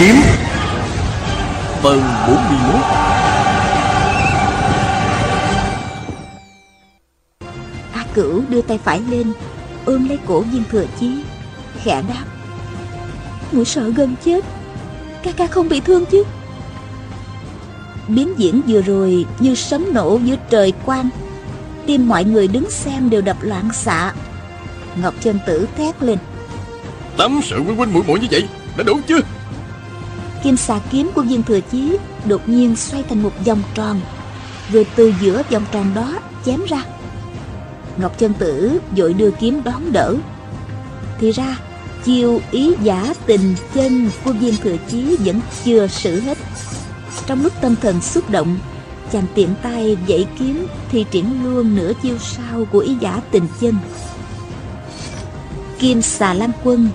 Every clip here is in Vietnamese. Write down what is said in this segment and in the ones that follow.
kiếm. Phần 41 A Cửu đưa tay phải lên Ôm lấy cổ viên thừa chí Khẽ đáp. Mũi sợ gần chết Ca ca không bị thương chứ? Biến diễn vừa rồi Như sấm nổ giữa trời quang. Tim mọi người đứng xem đều đập loạn xạ. Ngọc chân tử thét lên. Tắm sự huynh huynh muội muội như vậy Đã đủ chưa Kim xà kiếm của viên thừa chí Đột nhiên xoay thành một vòng tròn, Rồi từ giữa vòng tròn đó chém ra. Ngọc chân tử vội đưa kiếm đón đỡ. Thì ra, chiêu ý giả tình chân của viên thừa chí vẫn chưa xử hết. Trong lúc tâm thần xúc động, chàng tiện tay dãy kiếm thì triển luôn nửa chiêu sau của ý giả tình chân. Kim xà lan quân,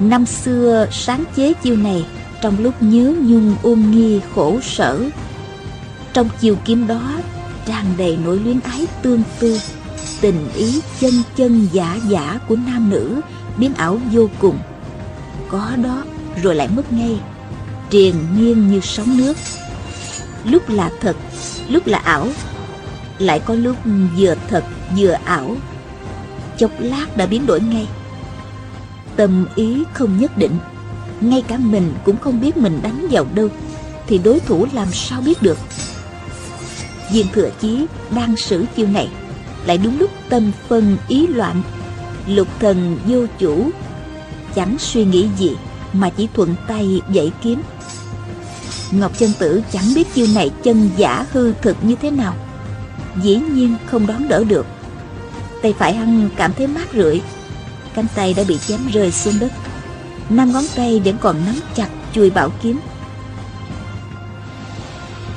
năm xưa sáng chế chiêu này trong lúc nhớ nhung ôm nghi khổ sở. Trong chiều kiếm đó, tràn đầy nỗi luyến ái tương tư, tình ý chân chân giả giả của nam nữ biến ảo vô cùng. Có đó, rồi lại mất ngay, triền miên như sóng nước. Lúc là thật, lúc là ảo, lại có lúc vừa thật vừa ảo. Chốc lát đã biến đổi ngay. Tâm ý không nhất định ngay cả mình cũng không biết mình đánh vào đâu. Thì đối thủ làm sao biết được? Viên thừa chí đang xử chiêu này. Lại đúng lúc tâm phân ý loạn. Lục thần vô chủ. Chẳng suy nghĩ gì, mà chỉ thuận tay dãy kiếm. Ngọc chân tử chẳng biết chiêu này chân giả hư thực như thế nào. Dĩ nhiên không đón đỡ được. Tay phải hăng cảm thấy mát rượi. Cánh tay đã bị chém rơi xuống đất năm ngón tay vẫn còn nắm chặt chuôi bảo kiếm.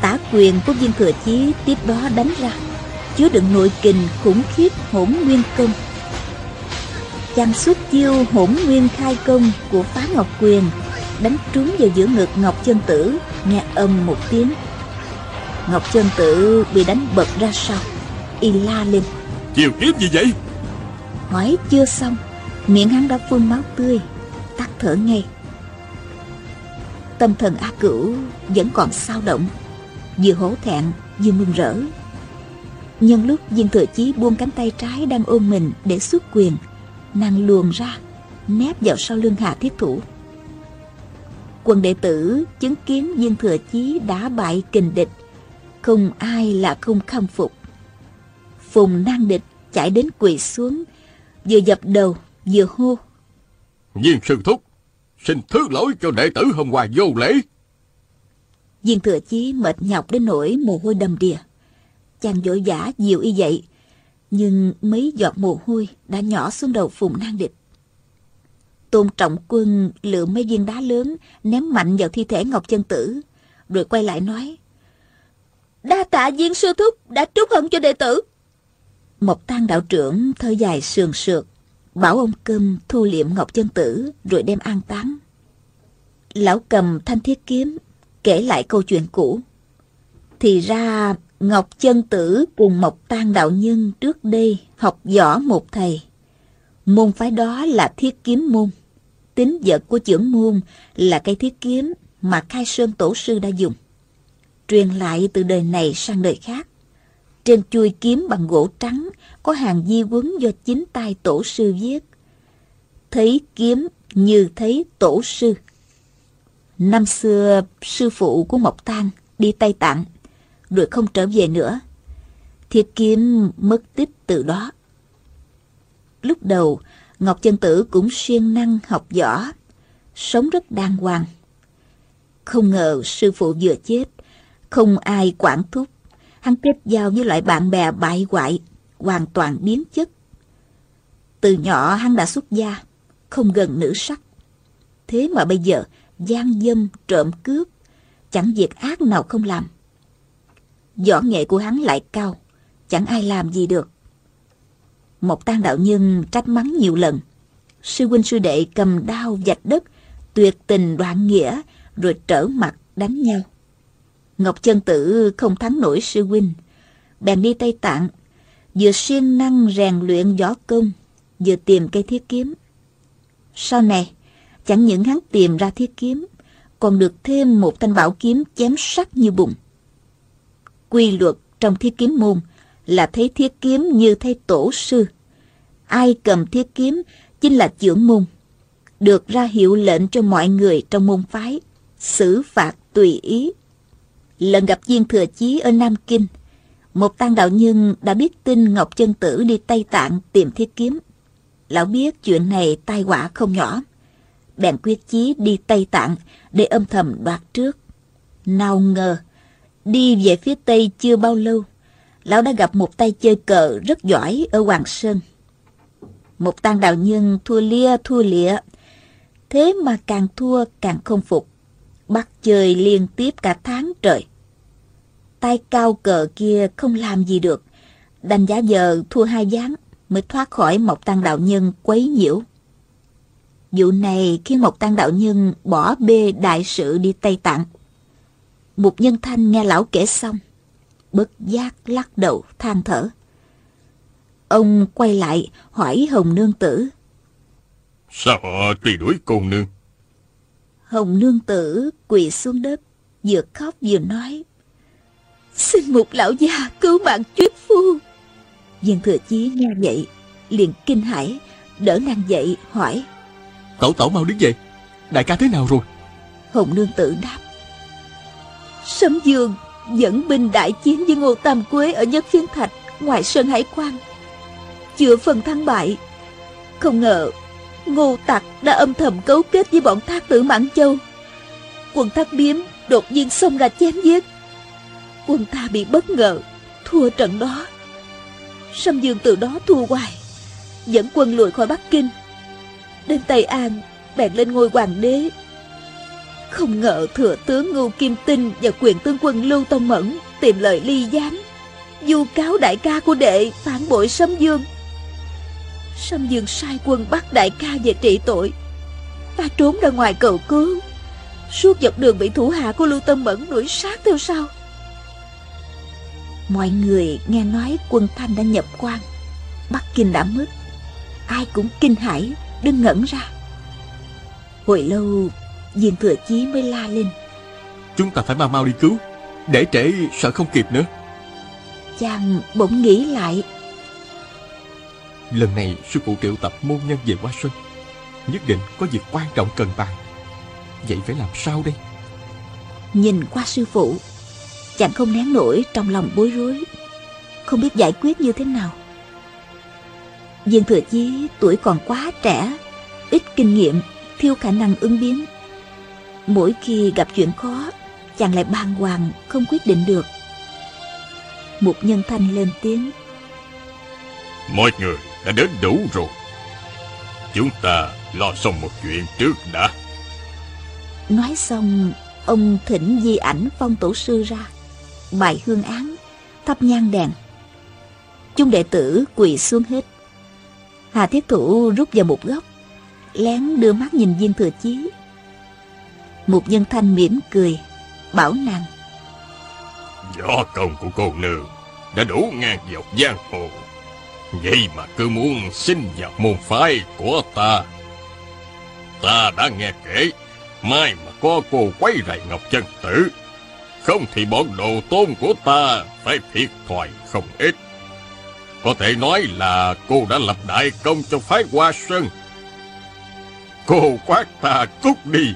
Tả quyền của viên thừa chí tiếp đó đánh ra. Chứa đựng nội kình khủng khiếp hỗn nguyên công. Chàng xuất chiêu hỗn nguyên khai công của phá ngọc quyền đánh trúng vào giữa ngực ngọc chân tử nghe âm một tiếng. Ngọc chân tử bị đánh bật ra sau y la lên. Chiều kiếm gì vậy? Hỏi chưa xong miệng hắn đã phun máu tươi tắt thở ngay. Tâm thần a cửu vẫn còn sao động vừa hổ thẹn vừa mừng rỡ. Nhân lúc viên thừa chí buông cánh tay trái đang ôm mình để xuất quyền, nàng luồn ra, nép vào sau lưng hạ thiết thủ. Quần đệ tử chứng kiến viên thừa chí đã bại kình địch, không ai là không khâm phục. Phùng nan địch chạy đến quỳ xuống, vừa dập đầu, vừa hô viên sư thúc, xin thứ lỗi cho đệ tử hôm qua vô lễ. Viên thừa chí mệt nhọc đến nỗi mồ hôi đầm đìa. Chàng vội vã dịu y dậy, nhưng mấy giọt mồ hôi đã nhỏ xuống đầu phùng nang địch. Tôn trọng quân lựa mấy viên đá lớn, ném mạnh vào thi thể ngọc chân tử, rồi quay lại nói, đa tạ viên sư thúc đã trút hận cho đệ tử. Một tang đạo trưởng thở dài sườn sượt bảo ông cơm thu liệm ngọc chân tử rồi đem an táng. Lão cầm thanh thiết kiếm, kể lại câu chuyện cũ. Thì ra, ngọc chân tử cùng mộc tan đạo nhân trước đây học võ một thầy. Môn phái đó là thiết kiếm môn. Tính vật của trưởng môn là cây thiết kiếm mà khai sơn tổ sư đã dùng. Truyền lại từ đời này sang đời khác trên chuôi kiếm bằng gỗ trắng có hàng di quấn do chính tay tổ sư viết. Thấy kiếm như thấy tổ sư. Năm xưa, sư phụ của Mộc Tang đi Tây Tạng, rồi không trở về nữa. thiệt kiếm mất tích từ đó. Lúc đầu, Ngọc Chân Tử cũng siêng năng học võ, sống rất đàng hoàng. Không ngờ sư phụ vừa chết, không ai quản thúc hắn kết giao với loại bạn bè bại hoại, hoàn toàn biến chất. Từ nhỏ hắn đã xuất gia, không gần nữ sắc. Thế mà bây giờ, gian dâm, trộm cướp, chẳng việc ác nào không làm. Võ nghệ của hắn lại cao, chẳng ai làm gì được. Một tan đạo nhân trách mắng nhiều lần. Sư huynh sư đệ cầm đao vạch đất, tuyệt tình đoạn nghĩa, rồi trở mặt đánh nhau. Ngọc Chân Tử không thắng nổi sư huynh, bèn đi Tây Tạng, vừa siêng năng rèn luyện võ công, vừa tìm cây thiết kiếm. Sau này, chẳng những hắn tìm ra thiết kiếm, còn được thêm một thanh bảo kiếm chém sắc như bụng. Quy luật trong thiết kiếm môn là thấy thiết kiếm như thấy tổ sư. Ai cầm thiết kiếm chính là trưởng môn, được ra hiệu lệnh cho mọi người trong môn phái, xử phạt tùy ý. Lần gặp viên thừa chí ở Nam Kinh, một tăng đạo nhân đã biết tin Ngọc Chân Tử đi Tây Tạng tìm thiết kiếm. Lão biết chuyện này tai họa không nhỏ. Bèn quyết chí đi Tây Tạng để âm thầm đoạt trước. Nào ngờ, đi về phía Tây chưa bao lâu, lão đã gặp một tay chơi cờ rất giỏi ở Hoàng Sơn. Một tăng đạo nhân thua lia thua lịa, thế mà càng thua càng không phục. Bắt chơi liên tiếp cả tháng trời. Tay cao cờ kia không làm gì được, đành giá giờ thua hai gián mới thoát khỏi một tăng đạo nhân quấy nhiễu. Vụ này khiến một tăng đạo nhân bỏ bê đại sự đi Tây Tạng. Một nhân thanh nghe lão kể xong, bất giác lắc đầu than thở. Ông quay lại hỏi Hồng Nương Tử. Sao họ truy đuổi cô nương? Hồng Nương Tử quỳ xuống đất, vừa khóc vừa nói. Xin một lão già cứu mạng chuyết phu. Viên thừa chí nghe vậy, liền kinh hãi, đỡ nàng dậy hỏi. Tẩu tẩu mau đứng dậy, đại ca thế nào rồi? Hồng Nương Tử đáp. Sấm Dương dẫn binh đại chiến với Ngô Tam Quế ở Nhất Phiên Thạch, ngoài Sơn Hải Quan. Chưa phần thắng bại, không ngờ Ngô Tặc đã âm thầm cấu kết với bọn thác tử Mãn Châu. Quân thác biếm đột nhiên xông ra chém giết. Quân ta bị bất ngờ, thua trận đó. Sâm Dương từ đó thua hoài, dẫn quân lùi khỏi Bắc Kinh. Đến Tây An, bèn lên ngôi hoàng đế. Không ngờ thừa tướng Ngưu Kim Tinh và quyền tướng quân Lưu Tông Mẫn tìm lời ly gián, du cáo đại ca của đệ phản bội Sâm Dương Sâm Dương sai quân bắt đại ca về trị tội. Ta trốn ra ngoài cầu cứu. Suốt dọc đường bị thủ hạ của Lưu Tâm Mẫn đuổi sát theo sau. Mọi người nghe nói quân Thanh đã nhập quan. Bắc Kinh đã mất. Ai cũng kinh hãi Đừng ngẩn ra. Hồi lâu Viên Thừa Chí mới la lên. Chúng ta phải mau mau đi cứu Để trễ sợ không kịp nữa. Chàng bỗng nghĩ lại Lần này sư phụ triệu tập môn nhân về Hoa Xuân. Nhất định có việc quan trọng cần bàn. Vậy phải làm sao đây? Nhìn qua sư phụ Chàng không nén nổi trong lòng bối rối. Không biết giải quyết như thế nào. Viên thừa chí tuổi còn quá trẻ Ít kinh nghiệm Thiếu khả năng ứng biến. Mỗi khi gặp chuyện khó Chàng lại bàng hoàng Không quyết định được. Một nhân thanh lên tiếng. Mọi người đã đến đủ rồi. Chúng ta lo xong một chuyện trước đã. Nói xong Ông thỉnh di ảnh phong tổ sư ra Bài hương án Thắp nhang đèn. Chúng đệ tử quỳ xuống hết. Hà Thiết Thủ rút vào một góc Lén đưa mắt nhìn viên thừa chí. Một nhân thanh mỉm cười Bảo nàng. Do công của cô nương Đã đủ ngang dọc giang hồ Vậy mà cứ muốn xin vào môn phái của ta. Ta đã nghe kể, Mai mà có cô quấy rầy Ngọc Chân Tử, Không thì bọn đồ tôn của ta Phải thiệt thòi không ít. Có thể nói là cô đã lập đại công cho phái Hoa Sơn. Cô quát ta cút đi.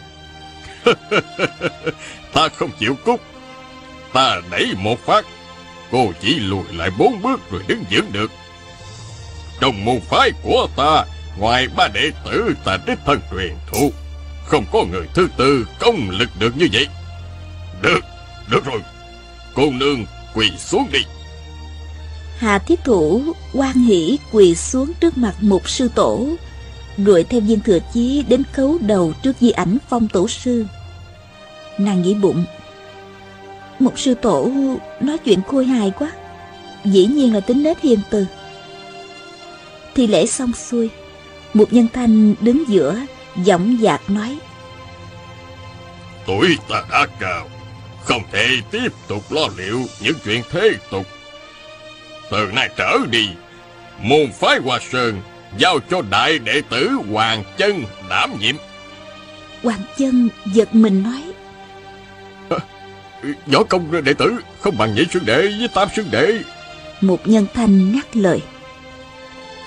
Ta không chịu cút. Ta đẩy một phát. Cô chỉ lùi lại bốn bước rồi đứng dưỡng được trong môn phái của ta Ngoài ba đệ tử ta đích thân truyền thụ. Không có người thứ tư công lực được như vậy. Được, được rồi. Cô nương quỳ xuống đi. Hà thiết thủ quan hỷ quỳ xuống trước mặt một sư tổ Rồi theo viên thừa chí đến khấu đầu trước di ảnh phong tổ sư. Nàng nghĩ bụng. Một sư tổ nói chuyện khôi hài quá. Dĩ nhiên là tính nết hiền từ. Thi lễ xong xuôi Một nhân thanh đứng giữa Giọng dạc nói. Tuổi ta đã cao Không thể tiếp tục lo liệu Những chuyện thế tục. Từ nay trở đi Môn phái Hoa Sơn Giao cho đại đệ tử Hoàng Chân đảm nhiệm. Hoàng Chân giật mình nói. Võ công đệ tử không bằng nhị sư đệ với tam sư đệ. Một nhân thanh ngắt lời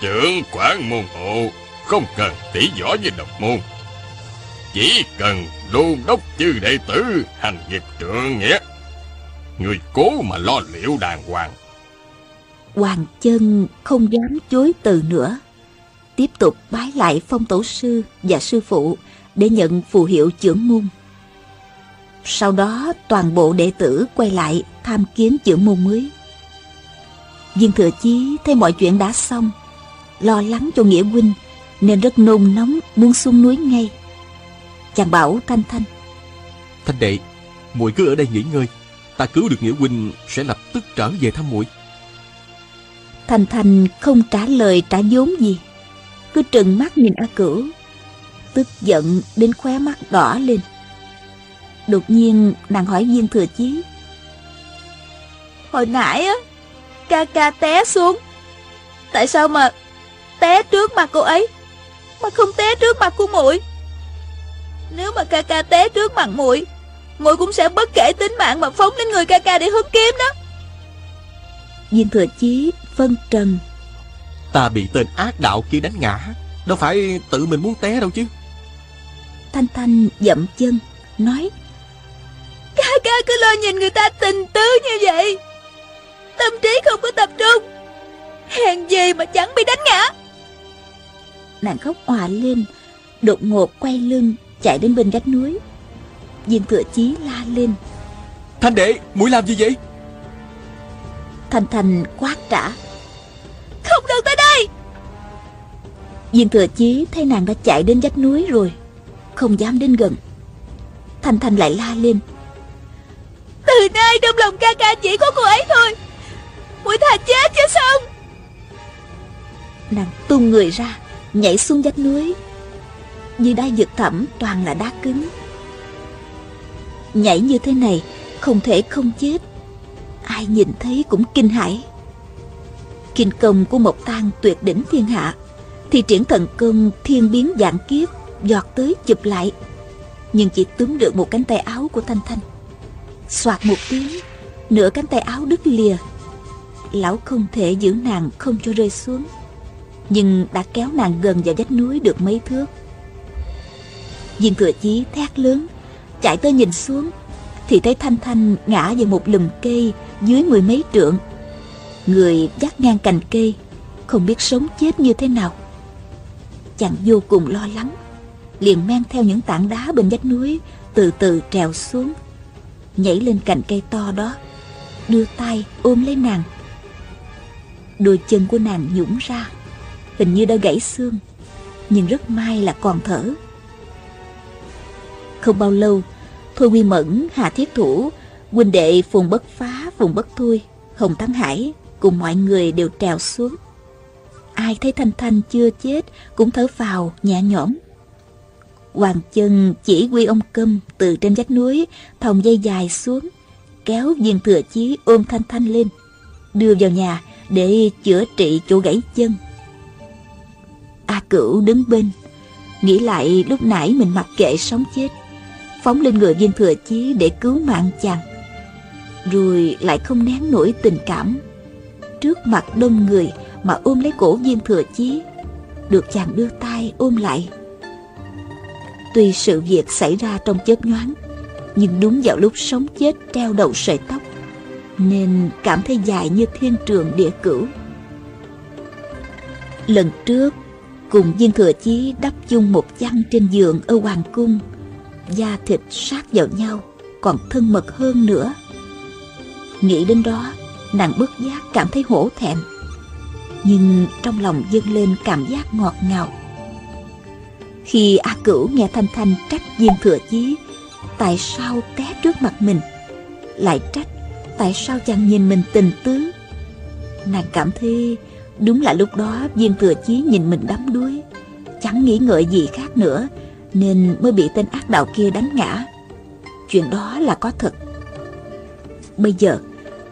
Trưởng quản môn hộ, Không cần tỉ võ với độc môn. Chỉ cần đôn đốc chư đệ tử Hành nghiệp trượng nghĩa. Người cố mà lo liệu đàng hoàng. Hoàng chân không dám chối từ nữa. Tiếp tục bái lại phong tổ sư và sư phụ Để nhận phù hiệu trưởng môn. Sau đó toàn bộ đệ tử quay lại tham kiến trưởng môn mới. Viên thừa chí thấy mọi chuyện đã xong Lo lắng cho Nghĩa huynh Nên rất nôn nóng muốn xuống núi ngay. Chàng bảo Thanh Thanh Thanh đệ muội cứ ở đây nghỉ ngơi Ta cứu được Nghĩa huynh sẽ lập tức trở về thăm muội. Thanh Thanh không trả lời trả vốn gì Cứ trừng mắt nhìn A Cửu Tức giận đến khóe mắt đỏ lên. Đột nhiên nàng hỏi viên thừa chí Hồi nãy á Ca ca té xuống Tại sao mà Té trước mặt cô ấy. Mà không té trước mặt của muội. Nếu mà ca ca té trước mặt muội muội cũng sẽ bất kể tính mạng mà phóng đến người ca ca để hứng kiếm đó. Viên thừa chí phân trần. Ta bị tên ác đạo kia đánh ngã Đâu phải tự mình muốn té đâu chứ. Thanh Thanh dậm chân Nói Ca ca cứ lo nhìn người ta tình tứ như vậy. Tâm trí không có tập trung. Hèn gì mà chẳng bị đánh ngã Nàng khóc òa lên Đột ngột quay lưng Chạy đến bên vách núi. Viên thừa chí la lên. Thanh đệ, muội làm gì vậy? Thanh Thanh quát trả. Không được tới đây! Viên thừa chí thấy nàng đã chạy đến vách núi rồi Không dám đến gần. Thanh Thanh lại la lên. Từ nay trong lòng ca ca chỉ có cô ấy thôi Mũi thà chết chứ xong. Nàng tung người ra Nhảy xuống vách núi. Dưới đá vực thẳm, toàn là đá cứng. Nhảy như thế này, Không thể không chết. Ai nhìn thấy cũng kinh hãi. Kinh công của Mộc Tang tuyệt đỉnh thiên hạ, Thì triển thần công thiên biến dạng kiếp, Giọt tới chụp lại. Nhưng chỉ túm được một cánh tay áo của Thanh Thanh. Soạt một tiếng, Nửa cánh tay áo đứt lìa. Lão không thể giữ nàng không cho rơi xuống. Nhưng đã kéo nàng gần vào vách núi được mấy thước. Viên thừa chí thét lớn, Chạy tới nhìn xuống, Thì thấy Thanh Thanh ngã vào một lùm cây Dưới mười mấy trượng. Người dắt ngang cành cây, Không biết sống chết như thế nào. Chàng vô cùng lo lắng, Liền men theo những tảng đá bên vách núi Từ từ trèo xuống, Nhảy lên cành cây to đó, Đưa tay ôm lấy nàng. Đôi chân của nàng nhũng ra. Hình như đã gãy xương Nhưng rất may là còn thở. Không bao lâu Thôi Quy Mẫn, Hà Thiết Thủ huynh đệ Phùng Bất Phá, Phùng Bất Thôi Hồng Thắng Hải cùng mọi người đều trèo xuống. Ai thấy thanh thanh chưa chết cũng thở phào nhẹ nhõm. Hoàng chân chỉ huy ông câm từ trên vách núi thòng dây dài xuống kéo viên thừa chí ôm thanh thanh lên đưa vào nhà để chữa trị chỗ gãy chân cửu đứng bên. Nghĩ lại lúc nãy mình mặc kệ sống chết, phóng lên người viên thừa chí để cứu mạng chàng. Rồi lại không nén nổi tình cảm. Trước mặt đông người mà ôm lấy cổ viên thừa chí, được chàng đưa tay ôm lại. Tuy sự việc xảy ra trong chớp nhoáng, nhưng đúng vào lúc sống chết treo đầu sợi tóc, nên cảm thấy dài như thiên trường địa cửu. Lần trước cùng viên thừa chí đắp chung một chăn trên giường ở hoàng cung. Da thịt sát vào nhau, còn thân mật hơn nữa. Nghĩ đến đó, nàng bất giác cảm thấy hổ thẹn. Nhưng trong lòng dâng lên cảm giác ngọt ngào. Khi a cửu nghe thanh thanh trách viên thừa chí, tại sao té trước mặt mình? Lại trách tại sao chàng nhìn mình tình tứ? Nàng cảm thấy đúng là lúc đó viên thừa chí nhìn mình đắm đuối, chẳng nghĩ ngợi gì khác nữa, nên mới bị tên ác đạo kia đánh ngã chuyện đó là có thật bây giờ,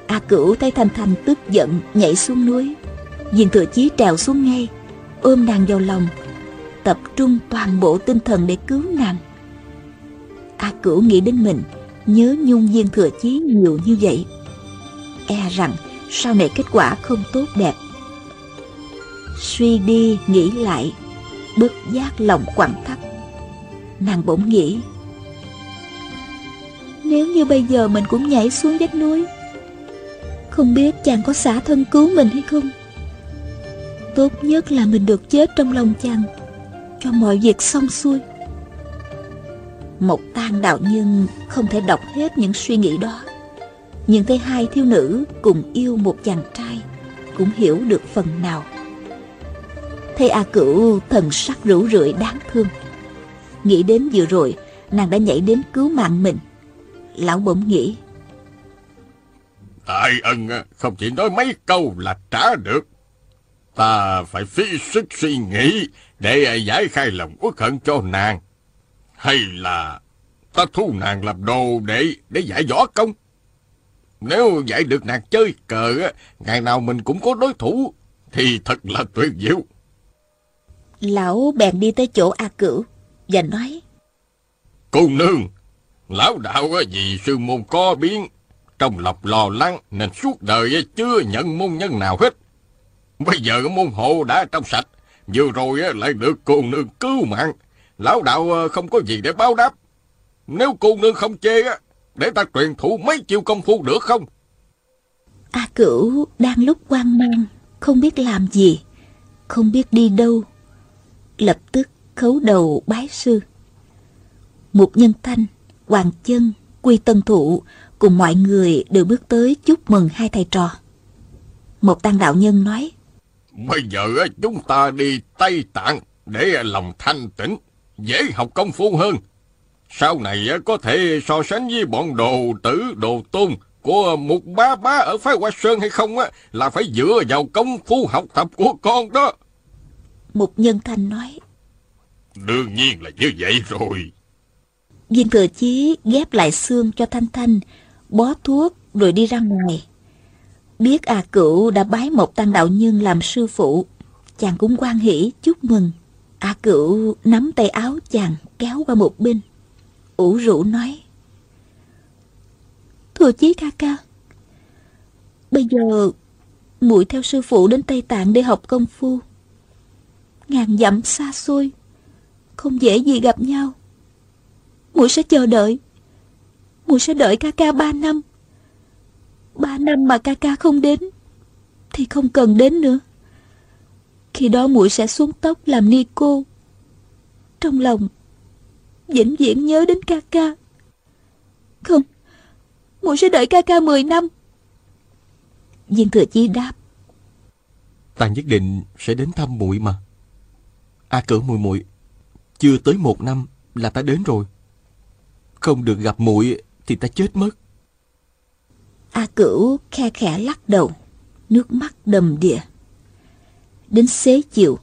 A Cửu thấy Thanh Thanh tức giận nhảy xuống núi Viên thừa chí trèo xuống ngay, Ôm nàng vào lòng, Tập trung toàn bộ tinh thần để cứu nàng A Cửu nghĩ đến mình, nhớ nhung viên thừa chí nhiều như vậy. E rằng sau này kết quả không tốt đẹp. Suy đi nghĩ lại, bất giác lòng quặn thắt. Nàng bỗng nghĩ, nếu như bây giờ mình cũng nhảy xuống vách núi, không biết chàng có xả thân cứu mình hay không? Tốt nhất là mình được chết trong lòng chàng, cho mọi việc xong xuôi. Một tang đạo nhân không thể đọc hết những suy nghĩ đó Nhưng thấy hai thiếu nữ cùng yêu một chàng trai Cũng hiểu được phần nào Thấy A Cửu thần sắc rũ rượi đáng thương Nghĩ đến vừa rồi Nàng đã nhảy đến cứu mạng mình Lão bỗng nghĩ Đại ân không chỉ nói mấy câu là trả được Ta phải phí sức suy nghĩ Để giải khai lòng uất hận cho nàng hay là ta thu nàng làm đồ để để giải võ công? Nếu dạy được nàng chơi cờ, ngày nào mình cũng có đối thủ, thì thật là tuyệt diệu. Lão bèn đi tới chỗ A Cửu và nói. Cô nương, lão đạo vì sư môn có biến, trong lọc lo lắng nên suốt đời chưa nhận môn nhân nào hết. Bây giờ môn hộ đã trong sạch, vừa rồi lại được cô nương cứu mạng, Lão đạo ờ, không có gì để báo đáp. Nếu cô nương không chê á, để ta truyền thụ mấy chiêu công phu được không? A Cửu đang lúc quan mang, không biết làm gì, không biết đi đâu. Lập tức khấu đầu bái sư. Một nhân thanh, Hoàng chân, Quy Tân Thụ cùng mọi người đều bước tới chúc mừng hai thầy trò. Một tăng đạo nhân nói, Bây giờ chúng ta đi Tây Tạng để lòng thanh tĩnh dễ học công phu hơn. Sau này có thể so sánh với bọn đồ tử, đồ tôn của một bá bá ở phái Hoa Sơn hay không á, là phải dựa vào công phu học tập của con đó. Một nhân thanh nói. Đương nhiên là như vậy rồi. Viên thừa chí ghép lại xương cho Thanh Thanh, bó thuốc rồi đi ra ngoài. Biết à cửu đã bái một tăng đạo nhân làm sư phụ, chàng cũng quan hỷ chúc mừng. A cửu nắm tay áo chàng kéo qua một bên. ủ rũ nói. Thưa chí ca ca. Bây giờ muội theo sư phụ đến Tây Tạng để học công phu. Ngàn dặm xa xôi, không dễ gì gặp nhau. Muội sẽ chờ đợi. Muội sẽ đợi ca ca ba năm. Ba năm mà ca ca không đến, thì không cần đến nữa. Khi đó muội sẽ xuống tóc làm ni cô Trong lòng vĩnh viễn nhớ đến ca ca Không muội sẽ đợi ca ca 10 năm Viên thừa chi đáp Ta nhất định sẽ đến thăm muội mà à, cử muội muội Chưa tới một năm là ta đến rồi Không được gặp muội Thì ta chết mất A cửu khe khẽ lắc đầu Nước mắt đầm đìa Đến xế chiều,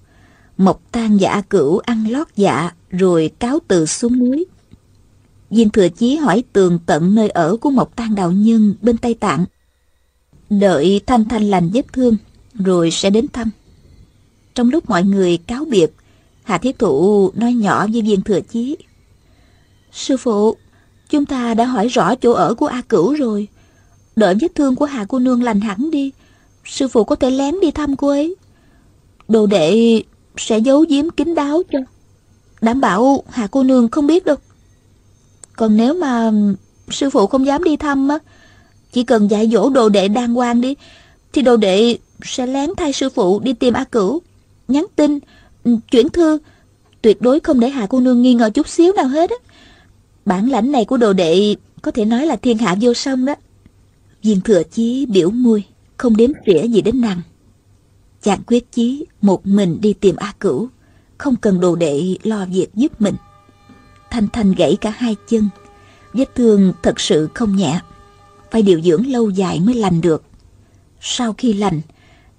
Mộc tan và A Cửu ăn lót dạ rồi cáo từ xuống núi. Viên Thừa Chí hỏi tường tận nơi ở của Mộc Tan đạo nhân bên Tây Tạng. Đợi Thanh Thanh lành vết thương rồi sẽ đến thăm. Trong lúc mọi người cáo biệt, Hà Thiết Thụ nói nhỏ với Viên Thừa Chí. Sư phụ, chúng ta đã hỏi rõ chỗ ở của A Cửu rồi. Đợi vết thương của Hà cô nương lành hẳn đi. Sư phụ có thể lén đi thăm cô ấy. Đồ đệ sẽ giấu giếm kín đáo cho Đảm bảo Hà cô nương không biết đâu Còn nếu mà Sư phụ không dám đi thăm á Chỉ cần dạy dỗ đồ đệ đàng hoàng đi Thì đồ đệ sẽ lén thay sư phụ đi tìm A Cửu Nhắn tin Ừ, chuyển thư. Tuyệt đối không để hạ cô nương nghi ngờ chút xíu nào hết á. Bản lãnh này của đồ đệ Có thể nói là thiên hạ vô song đó. Viên thừa chí biểu môi Không đếm xỉa gì đến nàng. Chàng quyết chí một mình đi tìm A Cửu, không cần đồ đệ lo việc giúp mình. Thanh Thanh gãy cả hai chân, vết thương thật sự không nhẹ, phải điều dưỡng lâu dài mới lành được. Sau khi lành,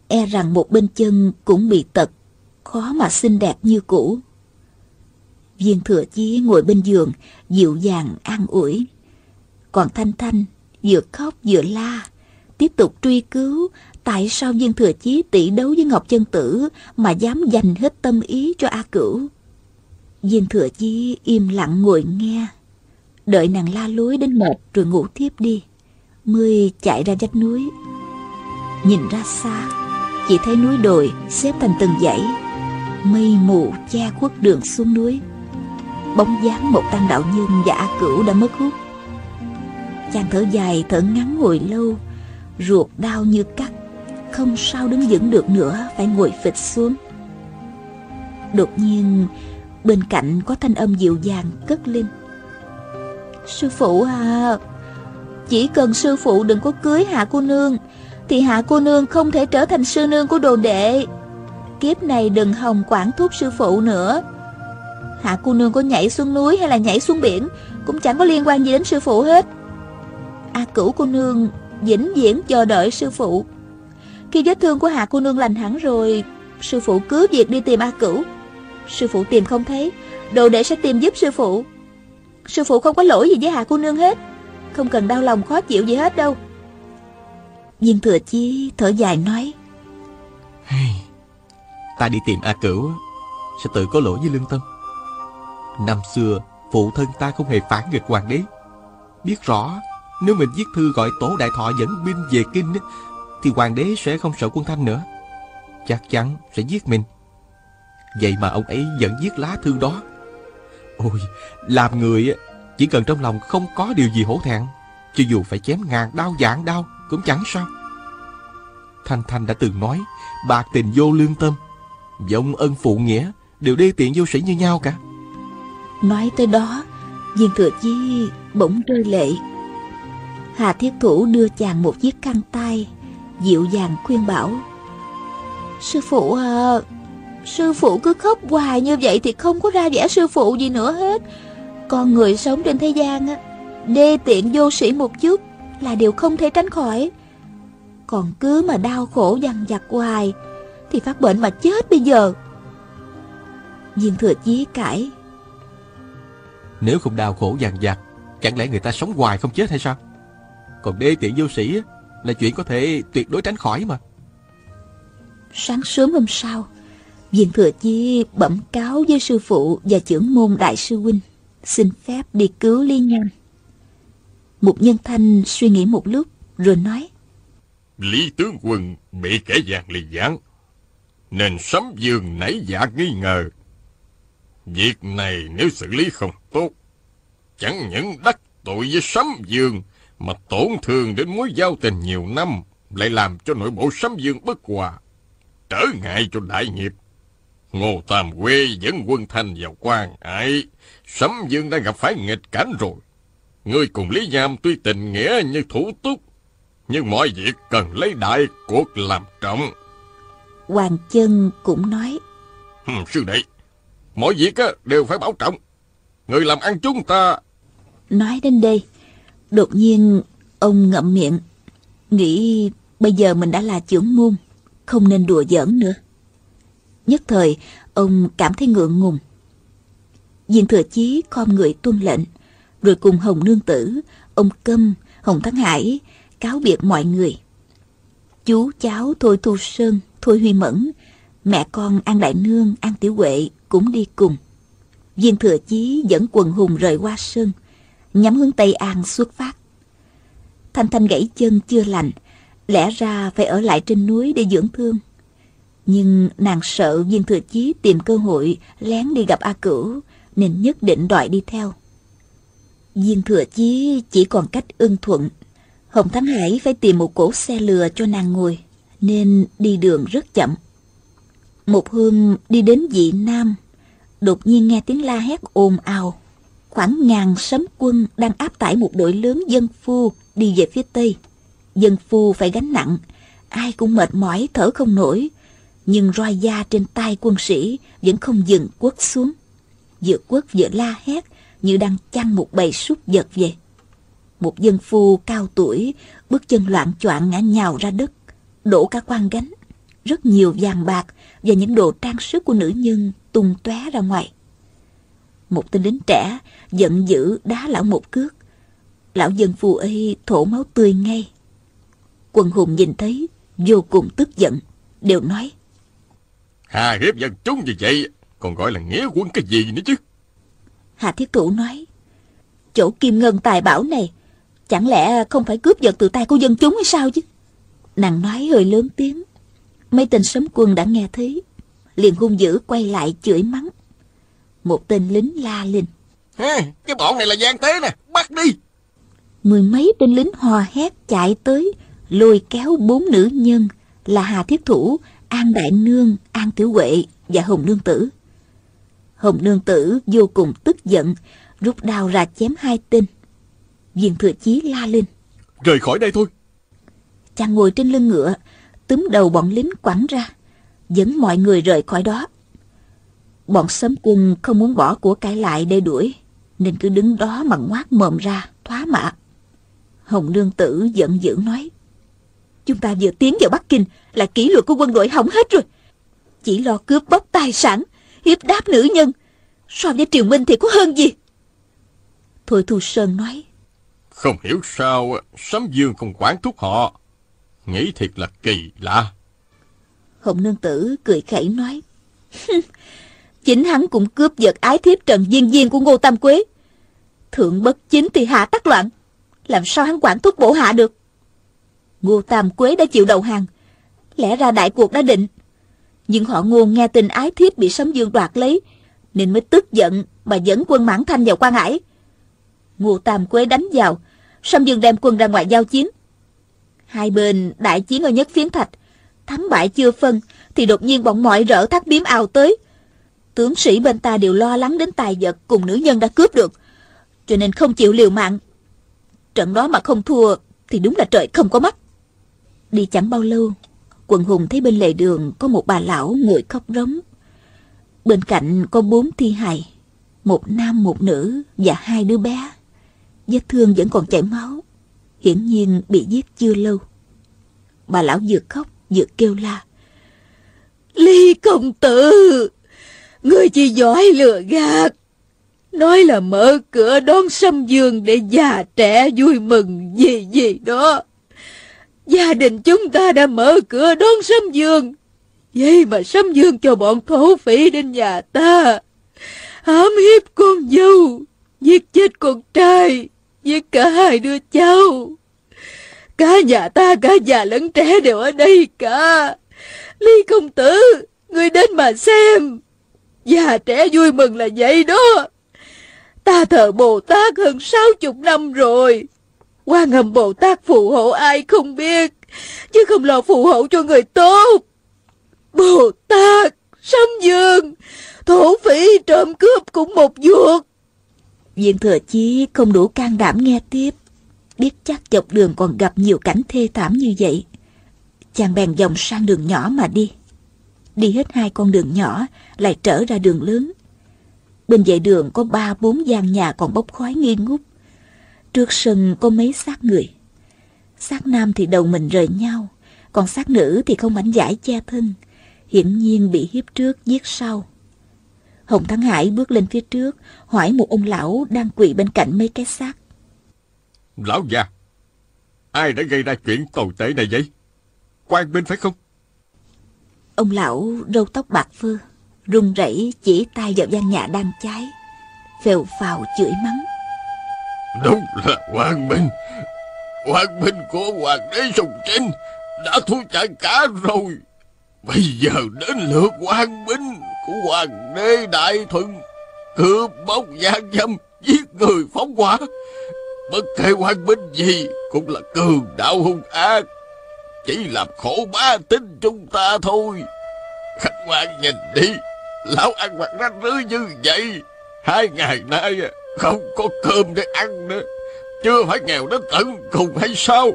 e rằng một bên chân cũng bị tật, khó mà xinh đẹp như cũ. Viên thừa chí ngồi bên giường, dịu dàng an ủi. Còn Thanh Thanh vừa khóc vừa la, tiếp tục truy cứu Tại sao viên thừa chí tỷ đấu với Ngọc Chân Tử mà dám dành hết tâm ý cho A Cửu? Viên thừa chí im lặng ngồi nghe. Đợi nàng la lối đến mệt rồi ngủ tiếp đi Mươi chạy ra vách núi Nhìn ra xa Chỉ thấy núi đồi xếp thành từng dãy Mây mù che khuất đường xuống núi. Bóng dáng một tăng đạo nhân và A Cửu đã mất hút. Chàng thở dài, thở ngắn ngồi lâu, Ruột đau như cắt, Không sao đứng vững được nữa, Phải ngồi phịch xuống. Đột nhiên, Bên cạnh có thanh âm dịu dàng cất lên. Sư phụ à Chỉ cần sư phụ đừng có cưới hạ cô nương, Thì hạ cô nương không thể trở thành sư nương của đồ đệ. Kiếp này đừng hòng quản thúc sư phụ nữa. Hạ cô nương có nhảy xuống núi hay là nhảy xuống biển Cũng chẳng có liên quan gì đến sư phụ hết. A cửu cô nương vĩnh viễn chờ đợi sư phụ. Khi vết thương của hạ cô nương lành hẳn rồi Sư phụ cứ việc đi tìm A cửu. Sư phụ tìm không thấy Đồ đệ sẽ tìm giúp sư phụ. Sư phụ không có lỗi gì với hạ cô nương hết Không cần đau lòng khó chịu gì hết đâu. Viên thừa chi thở dài nói hey, Ta đi tìm A Cửu, Sẽ tự có lỗi với lương tâm. Năm xưa, Phụ thân ta không hề phản nghịch hoàng đế. Biết rõ, Nếu mình viết thư gọi tổ đại thọ dẫn binh về kinh Thì hoàng đế sẽ không sợ quân thanh nữa. Chắc chắn sẽ giết mình. Vậy mà ông ấy vẫn viết lá thư đó. Ôi, Làm người Chỉ cần trong lòng không có điều gì hổ thẹn, Cho dù phải chém ngàn đau dạng đau Cũng chẳng sao. Thanh Thanh đã từng nói, Bạc tình vô lương tâm. Vọng ân phụ nghĩa, Đều đê tiện vô sĩ như nhau cả. Nói tới đó, Viên thừa chi bỗng rơi lệ. Hà thiết thủ đưa chàng một chiếc khăn tay, Dịu dàng khuyên bảo. Sư phụ à Sư phụ cứ khóc hoài như vậy Thì không có ra vẻ sư phụ gì nữa hết. Con người sống trên thế gian á, Đê tiện vô sĩ một chút Là điều không thể tránh khỏi. Còn cứ mà đau khổ dằn vặt hoài thì phát bệnh mà chết bây giờ Viên thừa chí cãi Nếu không đau khổ dằn vặt Chẳng lẽ người ta sống hoài không chết hay sao Còn đê tiện vô sĩ Là chuyện có thể tuyệt đối tránh khỏi mà Sáng sớm hôm sau Viên Thừa Chi bẩm cáo với sư phụ và trưởng môn đại sư huynh, xin phép đi cứu Lý Nhân. Một nhân thanh suy nghĩ một lúc rồi nói. Lý tướng quân bị kẻ gian lì gián, nên sấm dương nảy dạ nghi ngờ. Việc này nếu xử lý không tốt, chẳng những đắc tội với sấm dương mà tổn thương đến mối giao tình nhiều năm, lại làm cho nội bộ sấm dương bất hòa, trở ngại cho đại nghiệp. Ngô Tam Quê dẫn quân thanh vào quan ải. Sấm Dương đã gặp phải nghịch cảnh rồi. Ngươi cùng Lý Nham tuy tình nghĩa như thủ túc, nhưng mọi việc cần lấy đại cuộc làm trọng. Hoàng Chân cũng nói. Hừm, sư đệ, mọi việc á, đều phải bảo trọng. Người làm ăn chúng ta... Nói đến đây, đột nhiên ông ngậm miệng, nghĩ bây giờ mình đã là trưởng môn, không nên đùa giỡn nữa. Nhất thời, ông cảm thấy ngượng ngùng. Viên thừa chí khom người tuân lệnh, rồi cùng Hồng Nương Tử, ông Câm, Hồng Thắng Hải cáo biệt mọi người. Chú cháu Thôi Thu Sơn, Thôi Huy Mẫn, mẹ con An Đại Nương, An Tiểu Huệ cũng đi cùng. Viên thừa chí dẫn quần hùng rời qua sơn, nhắm hướng Tây An xuất phát. Thanh Thanh gãy chân chưa lành, lẽ ra phải ở lại trên núi để dưỡng thương. Nhưng nàng sợ viên thừa chí tìm cơ hội lén đi gặp A Cửu, nên nhất định đòi đi theo. Viên thừa chí chỉ còn cách ưng thuận. Hồng Thắng Hải phải tìm một cỗ xe lừa cho nàng ngồi, nên đi đường rất chậm. Một hôm đi đến dị Nam, đột nhiên nghe tiếng la hét ồn ào. Khoảng ngàn sấm quân đang áp tải một đội lớn dân phu đi về phía Tây. Dân phu phải gánh nặng, ai cũng mệt mỏi thở không nổi, nhưng roi da trên tay quân sĩ vẫn không dừng quất xuống. Vừa quất vừa la hét như đang chăn một bầy súc vật về. Một dân phu cao tuổi, bước chân loạn choạng ngã nhào ra đất, đổ cả quan gánh. Rất nhiều vàng bạc và những đồ trang sức của nữ nhân tung tóe ra ngoài. Một tên lính trẻ giận dữ đá lão một cước. Lão dân phu ấy thổ máu tươi ngay. Quân hùng nhìn thấy vô cùng tức giận, đều nói Hà hiếp dân chúng như vậy Còn gọi là nghĩa quân cái gì nữa chứ Hà Thiết Thủ nói Chỗ kim ngân tài bảo này, chẳng lẽ không phải cướp giật từ tay của dân chúng hay sao chứ? Nàng nói hơi lớn tiếng. Mấy tên sấm quân đã nghe thấy, liền hung dữ quay lại chửi mắng. Một tên lính la lên. cái bọn này là gian tế nè, bắt đi. Mười mấy tên lính hò hét chạy tới, lôi kéo bốn nữ nhân là Hà Thiết Thủ, An Đại Nương, An Tiểu Huệ và Hồng Nương Tử. Hồng Nương Tử vô cùng tức giận, rút đao ra chém hai tên. Viên Thừa Chí la lên. Rời khỏi đây thôi. Chàng ngồi trên lưng ngựa, túm đầu bọn lính quẳng ra, dẫn mọi người rời khỏi đó. Bọn sấm quân không muốn bỏ của cải lại để đuổi, nên cứ đứng đó mà ngoác mồm ra, thoá mạ. Hồng Nương Tử giận dữ nói. Chúng ta vừa tiến vào Bắc Kinh là kỷ luật của quân đội hỏng hết rồi. Chỉ lo cướp bóc tài sản, hiếp đáp nữ nhân. So với Triều Minh thì có hơn gì? Thôi Thu Sơn nói. Không hiểu sao Sấm Dương không quản thúc họ. Nghĩ thiệt là kỳ lạ. Hồng Nương Tử cười khẩy nói. Chính hắn cũng cướp giật ái thiếp Trần Diên Diên của Ngô Tam Quế. Thượng bất chính thì hạ tắc loạn. Làm sao hắn quản thúc bổ hạ được? Ngô Tam Quế đã chịu đầu hàng. Lẽ ra đại cuộc đã định. Nhưng họ ngô nghe tin ái thiếp bị Sấm Dương đoạt lấy, nên mới tức giận mà dẫn quân mãn thanh vào quan hải. Ngô Tam Quế đánh vào, Sâm Dương đem quân ra ngoài giao chiến. Hai bên đại chiến ở nhất phiến thạch, thắng bại chưa phân, thì đột nhiên bọn mọi rỡ thắt biếm ào tới. Tướng sĩ bên ta đều lo lắng đến tài vật cùng nữ nhân đã cướp được, cho nên không chịu liều mạng. Trận đó mà không thua thì đúng là trời không có mắt. Đi chẳng bao lâu, quần hùng thấy bên lề đường có một bà lão ngồi khóc rống. Bên cạnh có bốn thi hài, một nam một nữ và hai đứa bé. Vết thương vẫn còn chảy máu, hiển nhiên bị giết chưa lâu. Bà lão vừa khóc vừa kêu la. Ly công tử, người chỉ giỏi lừa gạt. Nói là mở cửa đón sâm dương để già trẻ vui mừng gì gì đó. Gia đình chúng ta đã mở cửa đón Sâm Dương. Vậy mà Sâm Dương cho bọn thổ phỉ đến nhà ta. Hãm hiếp con dâu, giết chết con trai, với cả hai đứa cháu. Cả nhà ta, cả già lẫn trẻ đều ở đây cả. Ly công tử, người đến mà xem. Già trẻ vui mừng là vậy đó. Ta thờ Bồ Tát hơn sáu chục năm rồi. Quan ngầm Bồ Tát phù hộ ai không biết, chứ không lo phù hộ cho người tốt. Bồ Tát, Sâm Dương, thổ phỉ trộm cướp cũng một ruột. Viên thừa chí không đủ can đảm nghe tiếp, biết chắc dọc đường còn gặp nhiều cảnh thê thảm như vậy. Chàng bèn dòng sang đường nhỏ mà đi. Đi hết hai con đường nhỏ, lại trở ra đường lớn. Bên vệ đường có ba bốn gian nhà còn bốc khói nghi ngút. Trước sân có mấy xác người. Xác nam thì đầu mình rời nhau, còn xác nữ thì không mảnh giải che thân, hiển nhiên bị hiếp trước giết sau. Hồng Thắng Hải bước lên phía trước, hỏi một ông lão đang quỳ bên cạnh mấy cái xác. Lão già, ai đã gây ra chuyện tồi tệ này vậy? Quan binh phải không? Ông lão râu tóc bạc phơ, run rẩy chỉ tay vào gian nhà đang cháy, phèo phào chửi mắng. Đúng là hoàng binh Hoàng binh của hoàng đế Sùng Trinh Đã thua chạy cả rồi Bây giờ đến lượt binh Của hoàng đế Đại Thuận Cướp bóc gian dâm Giết người phóng hỏa. Bất kể hoàng binh gì Cũng là cường đạo hung ác, Chỉ làm khổ ba tính chúng ta thôi. Khách quan nhìn đi, Lão ăn mặc rách rưới như vậy, Hai ngày nay không có cơm để ăn nữa, Chưa phải nghèo đến tận cùng hay sao?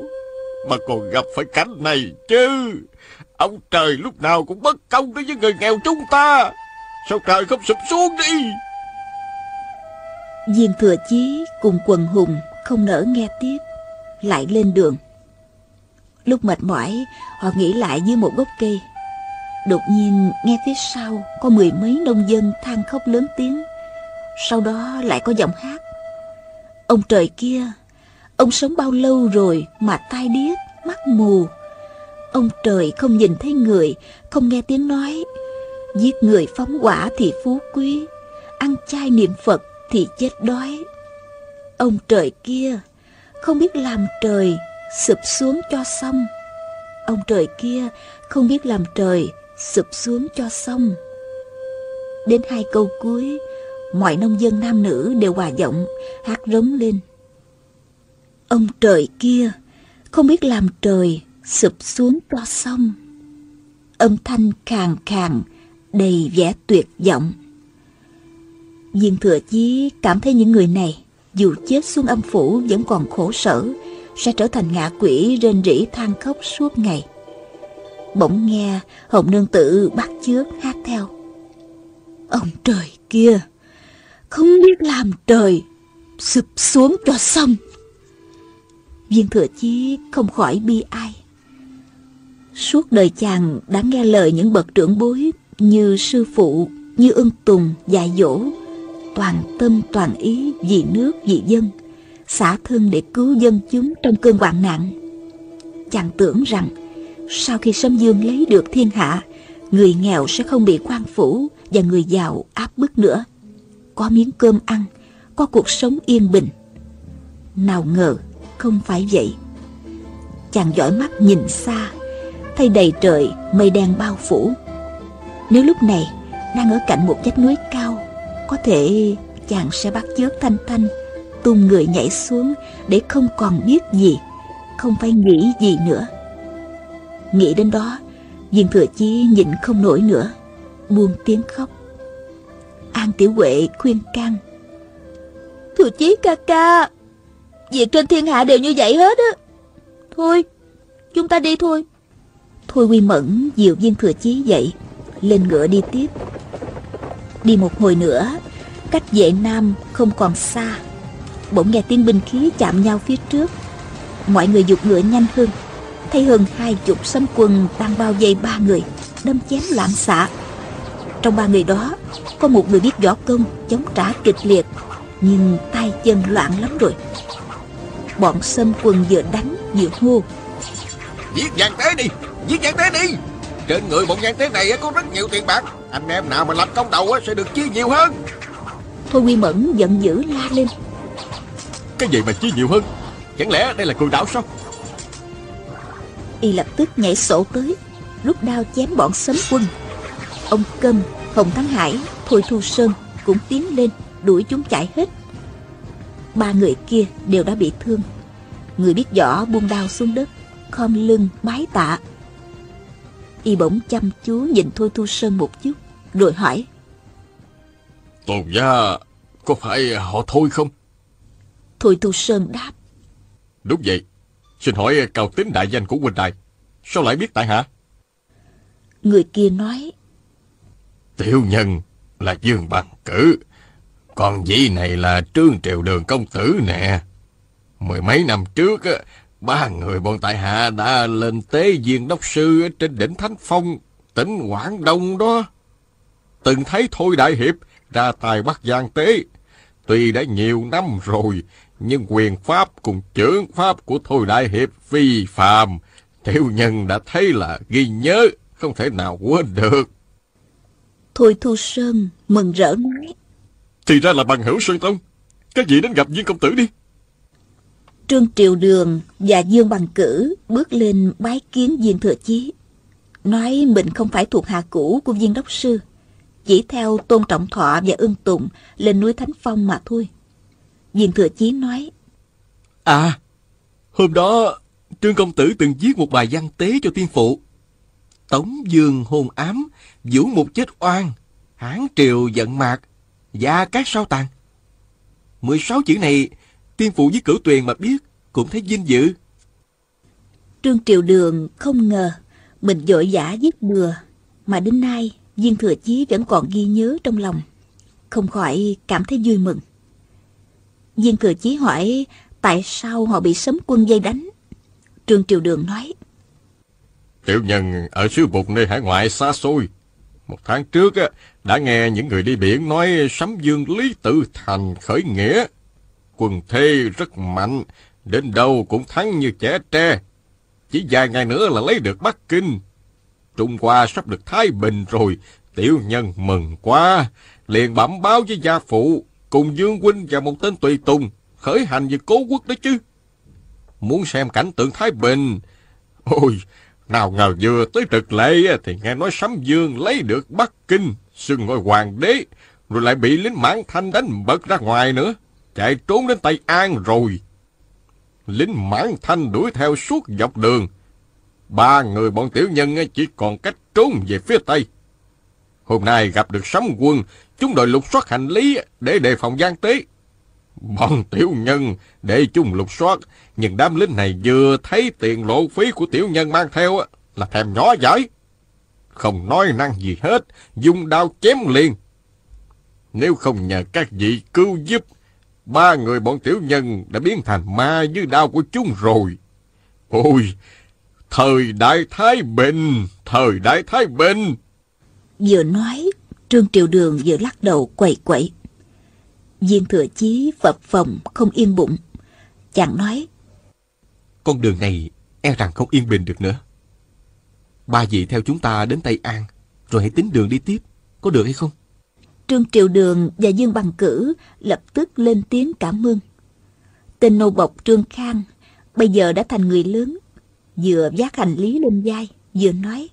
Mà còn gặp phải cảnh này chứ, Ông trời lúc nào cũng bất công đối với người nghèo chúng ta. Sao trời không sụp xuống đi? Viên thừa chí cùng quần hùng không nỡ nghe tiếp Lại lên đường. Lúc mệt mỏi Họ nghỉ lại dưới một gốc cây. Đột nhiên nghe phía sau Có mười mấy nông dân than khóc lớn tiếng. Sau đó lại có giọng hát. Ông trời kia Ông sống bao lâu rồi mà tai điếc, mắt mù? Ông trời không nhìn thấy người Không nghe tiếng nói. Giết người phóng quả thì phú quý Ăn chay niệm Phật thì chết đói Ông trời kia không biết làm trời sụp xuống cho xong. Ông trời kia không biết làm trời sụp xuống cho xong. Đến hai câu cuối, mọi nông dân nam nữ đều hòa giọng hát rống lên. Ông trời kia không biết làm trời sụp xuống cho xong. Âm thanh khàn khàn đầy vẻ tuyệt vọng. Viên thừa chí cảm thấy những người này dù chết xuống âm phủ vẫn còn khổ sở sẽ trở thành ngạ quỷ rên rỉ than khóc suốt ngày. Bỗng nghe Hồng Nương Tự bắt chước hát theo. Ông trời kia, không biết làm trời, sụp xuống cho xong. Viên thừa chí không khỏi bi ai. Suốt đời chàng đã nghe lời những bậc trưởng bối như sư phụ, như ưng tùng, dạy dỗ, toàn tâm toàn ý vì nước vì dân, xả thân để cứu dân chúng trong cơn hoạn nạn. Chàng tưởng rằng sau khi Sâm Dương lấy được thiên hạ, người nghèo sẽ không bị quan phủ và người giàu áp bức nữa. Có miếng cơm ăn, có cuộc sống yên bình. Nào ngờ không phải vậy. Chàng dõi mắt nhìn xa, thấy đầy trời mây đen bao phủ. Nếu lúc này đang ở cạnh một vách núi cao, có thể chàng sẽ bắt chước thanh thanh, tung người nhảy xuống để không còn biết gì, không phải nghĩ gì nữa. Nghĩ đến đó, viên thừa chí nhịn không nổi nữa, buông tiếng khóc. An Tiểu Huệ khuyên can. Thừa chí ca ca, việc trên thiên hạ đều như vậy hết á. Thôi, chúng ta đi thôi. Thôi Quy Mẫn dìu viên thừa chí dậy, lên ngựa đi tiếp. Đi một hồi nữa, cách vệ nam không còn xa. Bỗng nghe tiếng binh khí chạm nhau phía trước. Mọi người dục ngựa nhanh hơn thấy hơn hai chục sấm quân đang bao vây ba người đâm chém loạn xạ trong ba người đó có một người biết võ công chống trả kịch liệt nhưng tay chân loạn lắm rồi bọn sâm quân vừa đánh vừa hô giết vàng tế đi giết vàng tế đi trên người bọn vàng tế này có rất nhiều tiền bạc. Anh em nào mà lập công đầu sẽ được chia nhiều hơn. Thôi quy mẫn giận dữ la lên. Cái gì mà chia nhiều hơn? Chẳng lẽ đây là cường đạo sao? Y lập tức nhảy sổ tới rút đao chém bọn sấm quân. Ông câm hồng thắng hải thôi thu sơn cũng tiến lên đuổi chúng chạy hết. Ba người kia đều đã bị thương. Người biết võ buông đao xuống đất khom lưng bái tạ y bỗng chăm chú nhìn thôi thu sơn một chút rồi hỏi tôn gia có phải họ thôi không thôi thu sơn đáp đúng vậy Xin hỏi cao tính đại danh của huynh đài, sao lại biết tại hạ? Người kia nói. Tiểu nhân là Dương Bằng Cử, còn vị này là Trương Triều Đường Công Tử nè. Mười mấy năm trước, ba người bọn tại hạ đã lên tế viên đốc sư trên đỉnh Thánh Phong, tỉnh Quảng Đông đó. Từng thấy Thôi Đại Hiệp ra tài bắt giang tế. Tuy đã nhiều năm rồi, nhưng quyền pháp cùng chưởng pháp của Thôi Đại Hiệp phi phàm, tiểu nhân đã thấy là ghi nhớ, không thể nào quên được. Thôi Thu Sơn mừng rỡ nói. Thì ra là bằng hữu Sơn Tông, các vị đến gặp viên công tử đi. Trương Triều Đường và Dương Bằng Cử bước lên bái kiến viên thừa chí. Nói mình không phải thuộc hạ cũ của viên đốc sư, chỉ theo tôn trọng thọ và ưng tụng lên núi Thánh Phong mà thôi. Viên Thừa Chí nói. À, hôm đó Trương Công Tử từng viết một bài văn tế cho tiên phụ. Tống Dương hôn ám, vũ mục chết oan, hán triều giận mạc, và các sao tàn. 16 chữ này, tiên phụ với cửu tuyền mà biết, cũng thấy vinh dự. Trương Triều Đường không ngờ mình vội vã viết bừa, mà đến nay Viên Thừa Chí vẫn còn ghi nhớ trong lòng, không khỏi cảm thấy vui mừng. Viên Thừa Chí hỏi tại sao họ bị sấm quân dây đánh. Trương Triều Đường nói. Tiểu nhân ở xứ bục nơi hải ngoại xa xôi. Một tháng trước đã nghe những người đi biển nói sấm dương Lý Tự Thành khởi nghĩa quần thê rất mạnh, đến đâu cũng thắng như trẻ tre. Chỉ vài ngày nữa là lấy được Bắc Kinh. Trung Hoa sắp được Thái Bình rồi, tiểu nhân mừng quá. Liền bẩm báo với gia phụ, cùng Dương Huynh và một tên tùy tùng, khởi hành về cố quốc đó chứ. Muốn xem cảnh tượng Thái Bình. Ôi, nào ngờ vừa tới trực lệ thì nghe nói Sấm Dương lấy được Bắc Kinh, xưng ngôi hoàng đế, rồi lại bị lính mãn thanh đánh bật ra ngoài nữa, chạy trốn đến Tây An rồi. Lính mãn thanh đuổi theo suốt dọc đường. Ba người bọn tiểu nhân chỉ còn cách trốn về phía Tây. Hôm nay gặp được sấm quân, chúng đòi lục soát hành lý để đề phòng gian tế. Bọn tiểu nhân để chúng lục soát, nhưng đám lính này vừa thấy tiền lộ phí của tiểu nhân mang theo là thèm nhỏ giải. Không nói năng gì hết, dùng đao chém liền. Nếu không nhờ các vị cứu giúp, ba người bọn tiểu nhân đã biến thành ma dưới đao của chúng rồi. Ôi, thời đại Thái Bình, thời đại Thái Bình. Vừa nói, Trương Triều Đường vừa lắc đầu quậy quậy. Viên thừa chí phập phồng không yên bụng. Chàng nói. Con đường này e rằng không yên bình được nữa. Ba vị theo chúng ta đến Tây An, rồi hãy tính đường đi tiếp. Có được hay không? Trương Triều Đường và Dương Bằng Cử lập tức lên tiếng cảm ơn. Tên nô bộc Trương Khang bây giờ đã thành người lớn, vừa vác hành lý lên vai, vừa nói.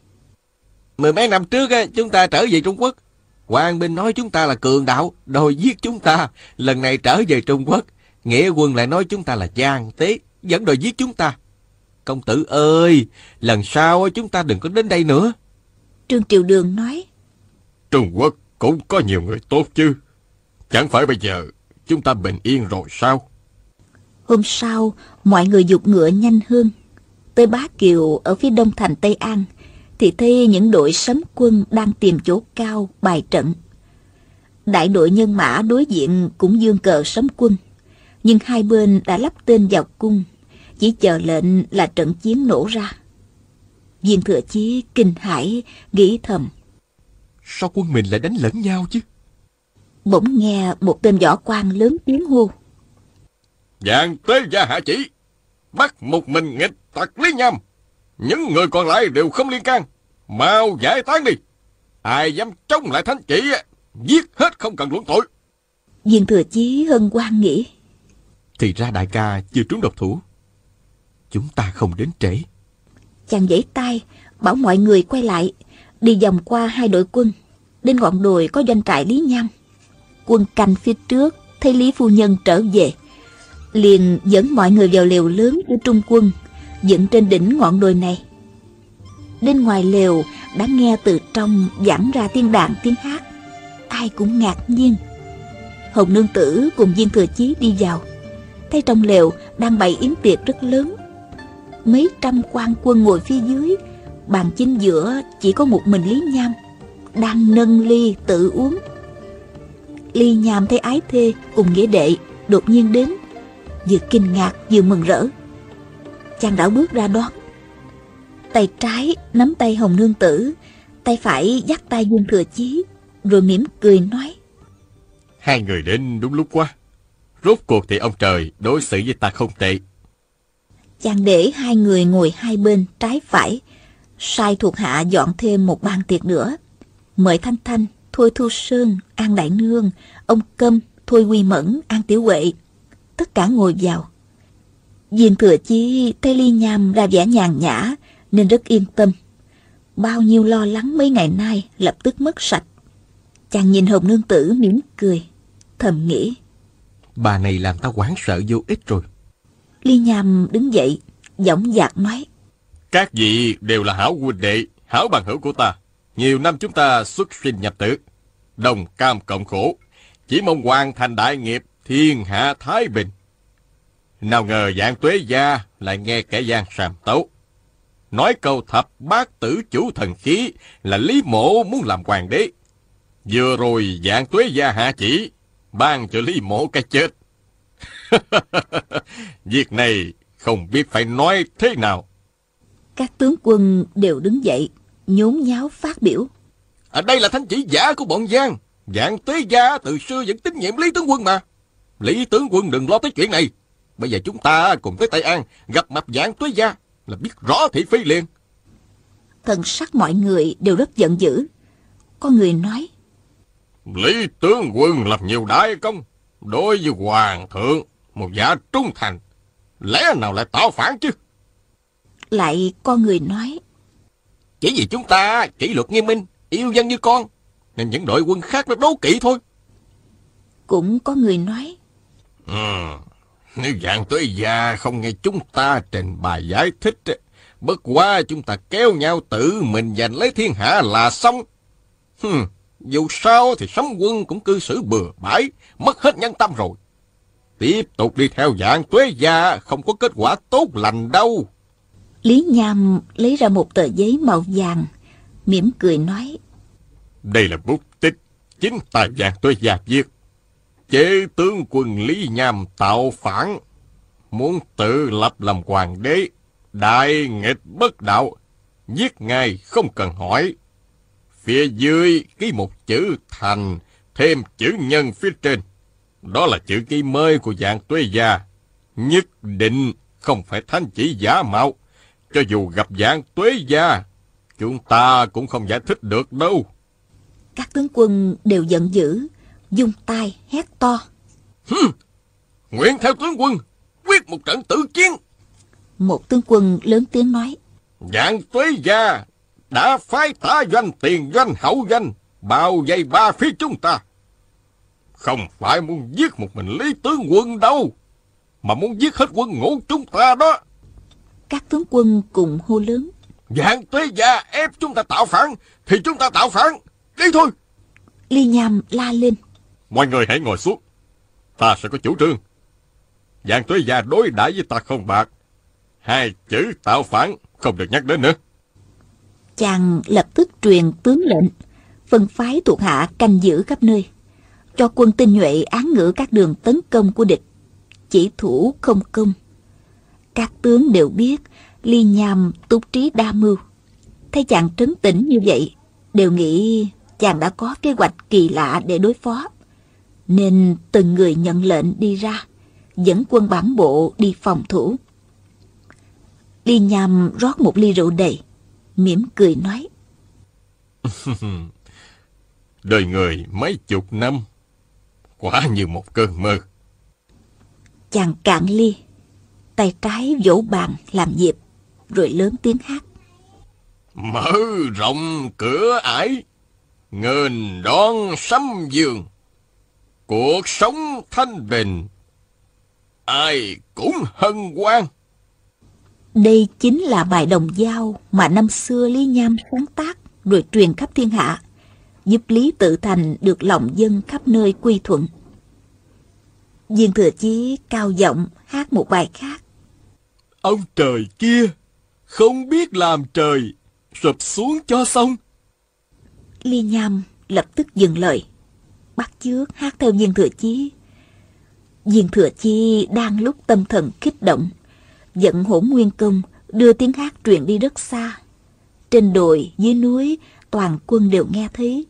Mười mấy năm trước chúng ta trở về Trung Quốc. Hoàng Bình nói chúng ta là cường đạo, đòi giết chúng ta. Lần này trở về Trung Quốc, Nghĩa quân lại nói chúng ta là gian tế, vẫn đòi giết chúng ta. Công tử ơi, lần sau chúng ta đừng có đến đây nữa. Trương Triều Đường nói. Trung Quốc cũng có nhiều người tốt chứ. Chẳng phải bây giờ chúng ta bình yên rồi sao? Hôm sau, mọi người dục ngựa nhanh hơn. Tới Bá Kiều ở phía đông thành Tây An, thì thấy những đội sấm quân đang tìm chỗ cao bài trận. Đại đội nhân mã đối diện cũng dương cờ sấm quân, nhưng hai bên đã lắp tên vào cung, chỉ chờ lệnh là trận chiến nổ ra. Viên thừa chí kinh hãi nghĩ thầm. Sao quân mình lại đánh lẫn nhau chứ? Bỗng nghe một tên võ quan lớn tiếng hô. Dạng tế gia hạ chỉ, bắt một mình nghịch tặc lý nham. Những người còn lại đều không liên can. Mau giải tán đi. Ai dám chống lại thánh chỉ, giết hết không cần luận tội. Viên thừa chí hân quan nghĩ. Thì ra đại ca chưa trúng độc thủ. Chúng ta không đến trễ. Chàng giãy tay, bảo mọi người quay lại, đi vòng qua hai đội quân. Đến ngọn đồi có doanh trại Lý Nham. Quân canh phía trước, thấy Lý Phu Nhân trở về. Liền dẫn mọi người vào lều lớn của Trung quân, dựng trên đỉnh ngọn đồi này. Đến ngoài lều đã nghe từ trong giảng ra tiếng đàn tiếng hát. Ai cũng ngạc nhiên. Hồng Nương Tử cùng Viên Thừa Chí đi vào. Thấy trong lều đang bày yến tiệc rất lớn. Mấy trăm quan quân ngồi phía dưới, bàn chính giữa chỉ có một mình Lý Nham, đang nâng ly tự uống. Ly Nham thấy ái thê cùng nghĩa đệ đột nhiên đến, vừa kinh ngạc vừa mừng rỡ. Chàng đảo bước ra đón Tay trái nắm tay Hồng Nương Tử, tay phải dắt tay Dương Thừa Chí, rồi mỉm cười nói. Hai người đến đúng lúc quá. Rốt cuộc thì ông trời đối xử với ta không tệ. Chàng để hai người ngồi hai bên trái phải, sai thuộc hạ dọn thêm một bàn tiệc nữa. Mời Thanh Thanh, Thôi Thu Sơn, An Đại Nương, ông Câm, Thôi Quy Mẫn, An Tiểu Huệ. Tất cả ngồi vào. Viên Thừa Chi thấy Ly Nham ra vẻ nhàn nhã, nên rất yên tâm. Bao nhiêu lo lắng mấy ngày nay lập tức mất sạch. Chàng nhìn Hồng Nương Tử mỉm cười, thầm nghĩ. Bà này làm ta hoảng sợ vô ích rồi. Ly Nham đứng dậy, giọng dạc nói. Các vị đều là hảo huynh đệ, hảo bằng hữu của ta. Nhiều năm chúng ta xuất sinh nhập tử, đồng cam cộng khổ. Chỉ mong hoàn thành đại nghiệp, thiên hạ thái bình. Nào ngờ dạng tuế gia lại nghe kẻ gian sàm tấu nói câu thập bát tử chủ thần khí là Lý Mộ muốn làm hoàng đế. Vừa rồi dạng tuế gia hạ chỉ, ban cho Lý Mộ cái chết. Việc này không biết phải nói thế nào. Các tướng quân đều đứng dậy, nhốn nháo phát biểu. Ở đây là thánh chỉ giả của bọn Giang. Dạng tuế gia từ xưa vẫn tín nhiệm Lý tướng quân mà. Lý tướng quân đừng lo tới chuyện này. Bây giờ chúng ta cùng tới Tây An gặp mặt dạng tuế gia là biết rõ thị phi liền. Thần sắc mọi người đều rất giận dữ. Có người nói. Lý tướng quân làm nhiều đại công. Đối với hoàng thượng, Một giả trung thành, lẽ nào lại tạo phản chứ? Lại con người nói. Chỉ vì chúng ta kỷ luật nghiêm minh, yêu dân như con, nên những đội quân khác nó đố kỵ thôi. Cũng có người nói. Ừ, nếu dạng tuế gia không nghe chúng ta trình bày giải thích, bất quá chúng ta kéo nhau tự mình giành lấy thiên hạ là xong. Hừm, dù sao thì sấm quân cũng cư xử bừa bãi, mất hết nhân tâm rồi. Tiếp tục đi theo dạng tuế gia không có kết quả tốt lành đâu. Lý Nham lấy ra một tờ giấy màu vàng, mỉm cười nói. Đây là bút tích, chính tài vàng tôi gia viết. Chế tướng quân Lý Nham tạo phản, muốn tự lập làm hoàng đế, đại nghịch bất đạo, giết ngài không cần hỏi. Phía dưới ký một chữ thành, thêm chữ nhân phía trên. Đó là chữ ký mới của dạng tuế gia. Nhất định không phải thanh chỉ giả mạo. Cho dù gặp dạng tuế gia, chúng ta cũng không giải thích được đâu. Các tướng quân đều giận dữ, dung tay hét to. Hừm, nguyện theo tướng quân, quyết một trận tử chiến. Một tướng quân lớn tiếng nói. Dạng tuế gia đã phái tả doanh tiền doanh hậu doanh, bao vây ba phía chúng ta. Không phải muốn giết một mình Lý Tướng Quân đâu, mà muốn giết hết quân ngũ chúng ta đó. Các tướng quân cùng hô lớn. Dạng tuế gia ép chúng ta tạo phản, thì chúng ta tạo phản. Đi thôi. Ly Nham la lên. Mọi người hãy ngồi xuống. Ta sẽ có chủ trương. Dạng tuế gia đối đãi với ta không bạc. Hai chữ tạo phản không được nhắc đến nữa. Chàng lập tức truyền tướng lệnh, phân phái thuộc hạ canh giữ khắp nơi, cho quân tinh nhuệ án ngữ các đường tấn công của địch, chỉ thủ không công. Các tướng đều biết Ly Nham túc trí đa mưu. Thấy chàng trấn tĩnh như vậy, đều nghĩ chàng đã có kế hoạch kỳ lạ để đối phó. Nên từng người nhận lệnh đi ra, dẫn quân bản bộ đi phòng thủ. Ly Nham rót một ly rượu đầy, mỉm cười nói. Đời người mấy chục năm, quả như một cơn mơ. Chàng cạn ly, tay trái vỗ bàn làm dịp, rồi lớn tiếng hát. Mở rộng cửa ải, ngên đón sấm dương. Cuộc sống thanh bình, ai cũng hân hoan. Đây chính là bài đồng giao mà năm xưa Lý Nham sáng tác rồi truyền khắp thiên hạ, giúp Lý Tự Thành được lòng dân khắp nơi quy thuận. Viên Thừa Chí cao giọng hát một bài khác. Ông trời kia, không biết làm trời, sụp xuống cho xong. Ly Nham lập tức dừng lời, bắt chước hát theo Viên Thừa Chí. Viên Thừa Chí đang lúc tâm thần kích động, dẫn hỗn nguyên công đưa tiếng hát truyền đi rất xa. Trên đồi, dưới núi, toàn quân đều nghe thấy.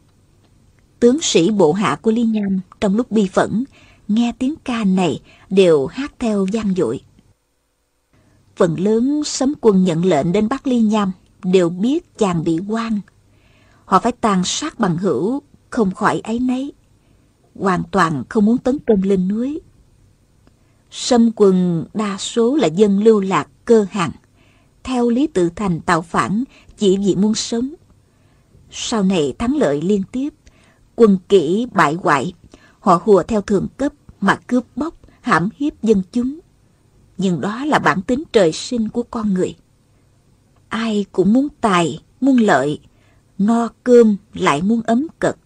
Tướng sĩ bộ hạ của Ly Nham trong lúc bi phẫn, nghe tiếng ca này đều hát theo gian dội. Phần lớn sấm quân nhận lệnh đến bắt Ly Nham đều biết chàng bị quan. Họ phải tàn sát bằng hữu, không khỏi ấy nấy. Hoàn toàn không muốn tấn công lên núi. Sâm quân đa số là dân lưu lạc cơ hàng, theo Lý Tự Thành tạo phản chỉ vì muốn sống. Sau này thắng lợi liên tiếp, quân kỹ bại hoại, họ hùa theo thường cấp mà cướp bóc, hãm hiếp dân chúng. Nhưng đó là bản tính trời sinh của con người. Ai cũng muốn tài, muốn lợi, no cơm lại muốn ấm cật.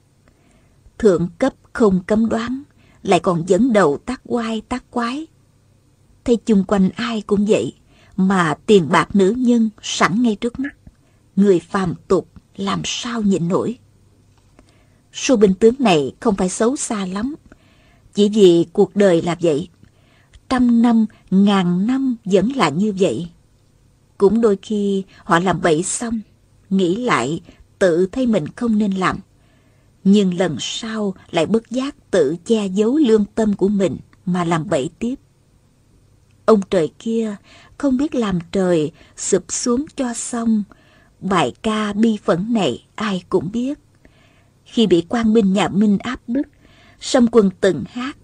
Thượng cấp không cấm đoán, lại còn dẫn đầu tác quai tác quái. Thấy chung quanh ai cũng vậy, mà tiền bạc nữ nhân sẵn ngay trước mắt. Người phàm tục làm sao nhịn nổi. Su binh tướng này không phải xấu xa lắm, chỉ vì cuộc đời là vậy. Trăm năm, ngàn năm vẫn là như vậy. Cũng đôi khi họ làm bậy xong, nghĩ lại tự thấy mình không nên làm. Nhưng lần sau lại bất giác tự che giấu lương tâm của mình mà làm bậy tiếp. Ông trời kia không biết làm trời sụp xuống cho xong. Bài ca bi phẫn này ai cũng biết. Khi bị quan binh nhà Minh áp bức, Sâm quân từng hát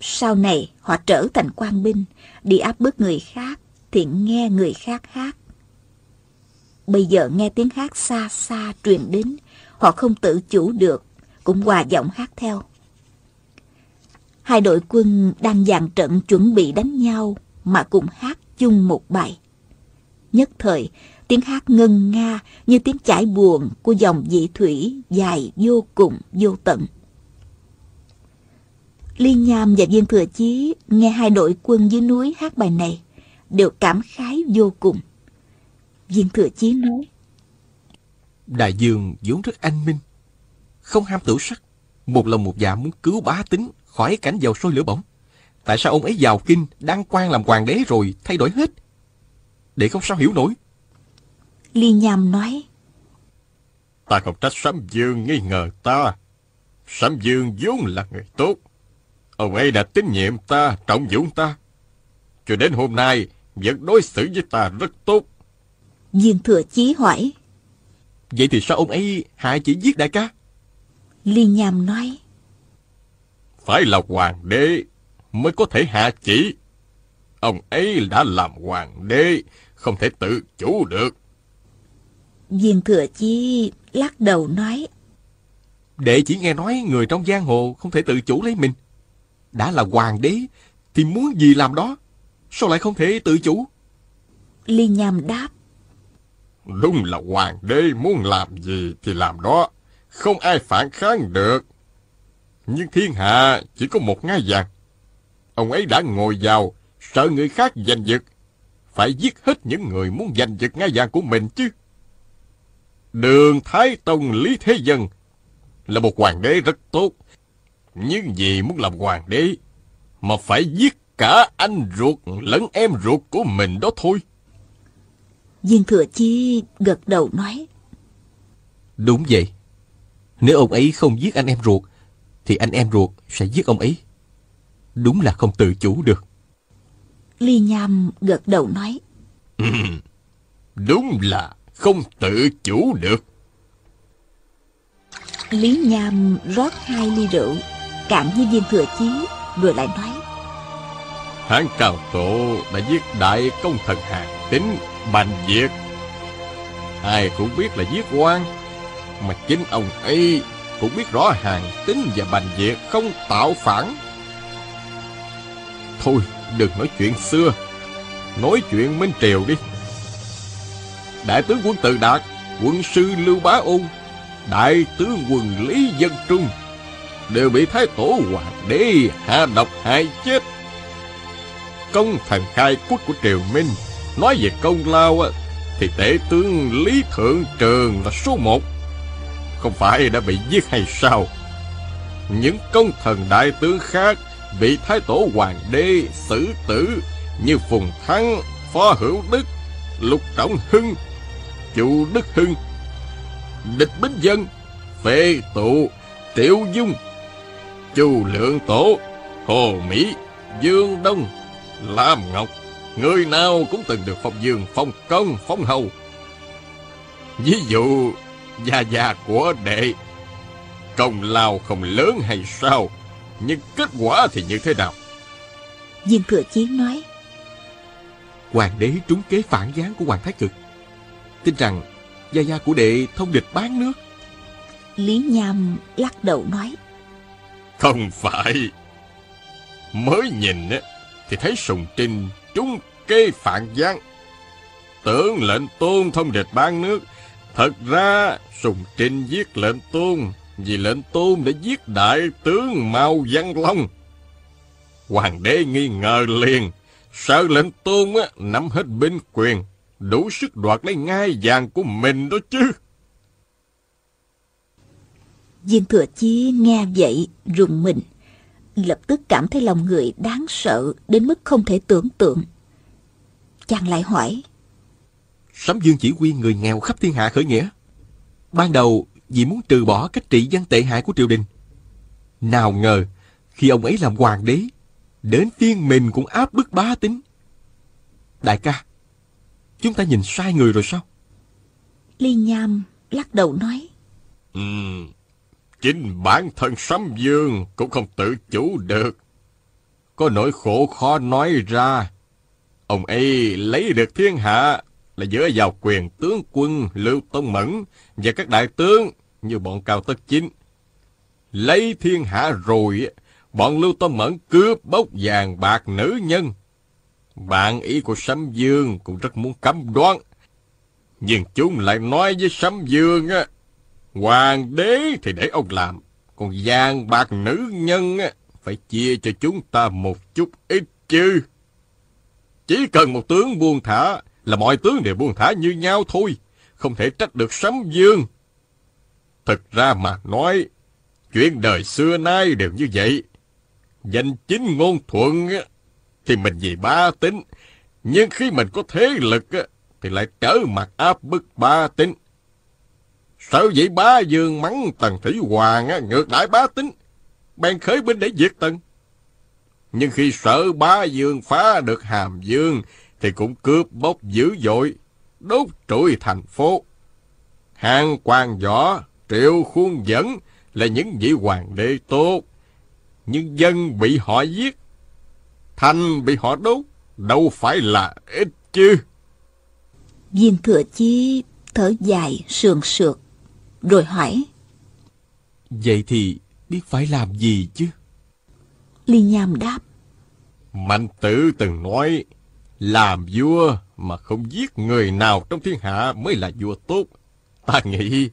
sau này họ trở thành quan binh, đi áp bức người khác, thì nghe người khác hát. Bây giờ nghe tiếng hát xa xa truyền đến, họ không tự chủ được, cũng hòa giọng hát theo. Hai đội quân đang dàn trận chuẩn bị đánh nhau mà cùng hát chung một bài. Nhất thời, tiếng hát ngân nga như tiếng chảy buồn của dòng dị thủy dài vô cùng vô tận. Liên Nham và Viên Thừa Chí nghe hai đội quân dưới núi hát bài này, đều cảm khái vô cùng. Viên Thừa Chí nói, Đại Dương vốn rất anh minh, không ham tử sắc, một lòng một dạ muốn cứu bá tính khỏi cảnh dầu sôi lửa bỏng. Tại sao ông ấy vào kinh, đăng quan làm hoàng đế rồi thay đổi hết? Để không sao hiểu nổi. Liên Nham nói, Ta không trách Sám Dương nghi ngờ ta. Sám Dương vốn là người tốt. Ông ấy đã tín nhiệm ta, trọng dụng ta. Cho đến hôm nay, vẫn đối xử với ta rất tốt. Viên Thừa Chí hỏi, Vậy thì sao ông ấy hại chỉ giết đại ca? Liên Nham nói, Phải là hoàng đế mới có thể hạ chỉ. Ông ấy đã làm hoàng đế, không thể tự chủ được. Viên Thừa Chí lắc đầu nói, Đệ chỉ nghe nói người trong giang hồ không thể tự chủ lấy mình. Đã là hoàng đế thì muốn gì làm đó. Sao lại không thể tự chủ? Liên Nham đáp, Đúng là hoàng đế muốn làm gì thì làm đó. Không ai phản kháng được. Nhưng thiên hạ chỉ có một ngai vàng. Ông ấy đã ngồi vào, sợ người khác giành giật. Phải giết hết những người muốn giành giật ngai vàng của mình chứ. Đường Thái Tông Lý Thế Dân là một hoàng đế rất tốt. Nhưng vì muốn làm hoàng đế mà phải giết cả anh ruột lẫn em ruột của mình đó thôi. Viên Thừa Chí gật đầu nói, Đúng vậy. Nếu ông ấy không giết anh em ruột, thì anh em ruột sẽ giết ông ấy. Đúng là không tự chủ được. Ly Nham gật đầu nói, Đúng là không tự chủ được. Lý Nham rót hai ly rượu, cạn với viên thừa chí, rồi lại nói, Hán Cao Tổ đã giết đại công thần hàng tính Bành Diệt. Ai cũng biết là giết quan, mà chính ông ấy cũng biết rõ hàng tính và Bành Diệt không tạo phản. Thôi, đừng nói chuyện xưa, nói chuyện Minh Triều đi. Đại tướng quân Từ Đạt, quân sư Lưu Bá Ôn, đại tướng quân Lý Dân Trung đều bị Thái Tổ Hoàng đế hạ độc hại chết. Công thần khai quốc của triều minh, nói về công lao thì tể tướng lý thượng trường là số một. Không phải đã bị giết hay sao? Những công thần đại tướng khác bị thái tổ hoàng đế xử tử như phùng thắng, phó hữu đức, lục trọng hưng chu đức hưng, địch bính dân phê tụ, triệu dung chu lượng tổ hồ mỹ dương đông Lam Ngọc, người nào cũng từng được phong dương, phong công, phong hầu. Ví dụ, gia gia của đệ, công lao không lớn hay sao, nhưng kết quả thì như thế nào? viên thừa chí nói, Hoàng đế trúng kế phản gián của Hoàng Thái Cực. Tin rằng gia gia của đệ thông địch bán nước. Lý Nham lắc đầu nói, không phải. Mới nhìn á, thì thấy Sùng Trinh trúng kê phản gián. Tưởng lệnh tôn thông địch ban nước, thật ra Sùng Trinh giết lệnh tôn vì lệnh tôn đã giết đại tướng Mao Văn Long. Hoàng đế nghi ngờ liền, sợ lệnh tôn á, nắm hết binh quyền, đủ sức đoạt lấy ngai vàng của mình đó chứ viên thừa chí nghe vậy rùng mình, lập tức cảm thấy lòng người đáng sợ đến mức không thể tưởng tượng. Chàng lại hỏi, Sấm Dương chỉ huy người nghèo khắp thiên hạ khởi nghĩa. Ban đầu vì muốn trừ bỏ cách trị dân tệ hại của triều đình. Nào ngờ, khi ông ấy làm hoàng đế, đến phiên mình cũng áp bức bá tính. Đại ca, chúng ta nhìn sai người rồi sao? Ly Nham lắc đầu nói, Ừm, chính bản thân Sấm Dương cũng không tự chủ được. có nỗi khổ khó nói ra. Ông ấy lấy được thiên hạ là dựa vào quyền tướng quân Lưu Tông Mẫn và các đại tướng như bọn Cao Tất Chính. Lấy thiên hạ rồi, bọn Lưu Tông Mẫn cướp bốc vàng bạc nữ nhân. Bạn ý của Sấm Dương cũng rất muốn cấm đoán. Nhưng chúng lại nói với Sấm Dương á, Hoàng đế thì để ông làm, còn vàng bạc nữ nhân á, phải chia cho chúng ta một chút ít chứ. Chỉ cần một tướng buông thả là mọi tướng đều buông thả như nhau thôi, không thể trách được Sấm Dương. Thực ra mà nói, chuyện đời xưa nay đều như vậy. Danh chính ngôn thuận thì mình vì ba tính, nhưng khi mình có thế lực thì lại trở mặt áp bức ba tính. Sợ vậy bá dương mắng Tần Thủy Hoàng ngược đại bá tính, bèn khởi binh để diệt Tần. Nhưng khi sợ bá dương phá được hàm dương, thì cũng cướp bóc dữ dội, đốt trụi thành phố. Hàng quan võ, triệu khuôn dẫn là những vị hoàng đế tốt. Nhưng dân bị họ giết, thành bị họ đốt, đâu phải là ít chứ. Viên thừa chí thở dài sườn sượt, rồi hỏi. Vậy thì biết phải làm gì chứ? Ly Nham đáp. Mạnh tử từng nói, làm vua mà không giết người nào trong thiên hạ mới là vua tốt. Ta nghĩ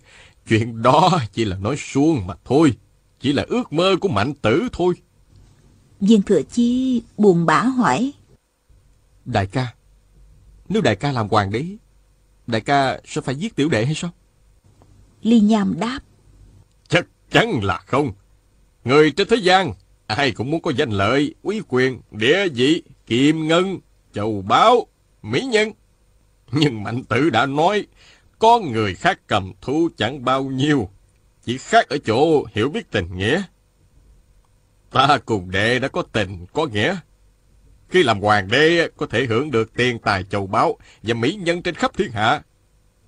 chuyện đó chỉ là nói suông mà thôi. Chỉ là ước mơ của mạnh tử thôi. Viên thừa chi buồn bã hỏi. Đại ca, nếu đại ca làm hoàng đế, đại ca sẽ phải giết tiểu đệ hay sao? Ly Nham đáp. Chắc chắn là không. Người trên thế gian, ai cũng muốn có danh lợi, quý quyền, địa vị, kiềm ngân, châu báu, mỹ nhân. Nhưng mạnh tử đã nói, có người khác cầm thú chẳng bao nhiêu, chỉ khác ở chỗ hiểu biết tình nghĩa. Ta cùng đệ đã có tình, có nghĩa. Khi làm hoàng đế có thể hưởng được tiền tài châu báu và mỹ nhân trên khắp thiên hạ.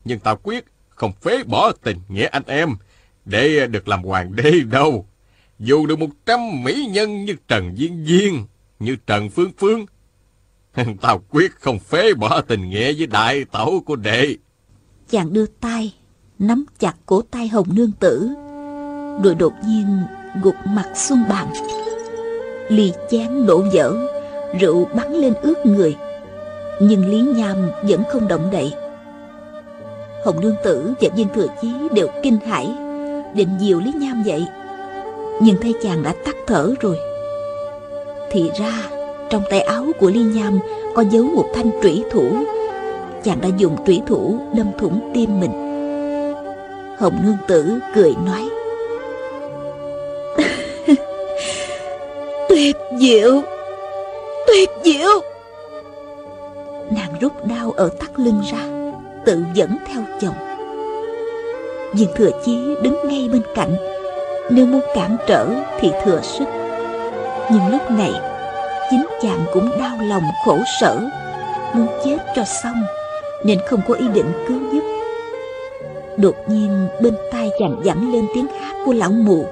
Nhưng ta quyết không phế bỏ tình nghĩa anh em để được làm hoàng đế đâu. Dù được một trăm mỹ nhân như Trần Viên Viên, như Trần Phương Phương, Tao quyết không phế bỏ tình nghĩa với đại tẩu của đệ. Chàng đưa tay, nắm chặt cổ tay hồng nương tử, rồi đột nhiên gục mặt xuống bàn. Ly chén đổ vỡ, rượu bắn lên ướt người. Nhưng Lý Nham vẫn không động đậy. Hồng nương tử và viên thừa chí đều kinh hãi, định dìu Lý Nham dậy. Nhưng thấy chàng đã tắt thở rồi. Thì ra trong tay áo của Ly Nham có giấu một thanh trủy thủ. Chàng đã dùng trủy thủ đâm thủng tim mình. Hồng Nương Tử cười nói Tuyệt diệu! Tuyệt diệu! Nàng rút đao ở thắt lưng ra Tự dẫn theo chồng. Viên thừa chí đứng ngay bên cạnh. Nếu muốn cản trở thì thừa sức. Nhưng lúc này, chính chàng cũng đau lòng khổ sở, muốn chết cho xong, nên không có ý định cứu giúp. Đột nhiên, bên tai chàng vẳng lên tiếng hát của lão mù.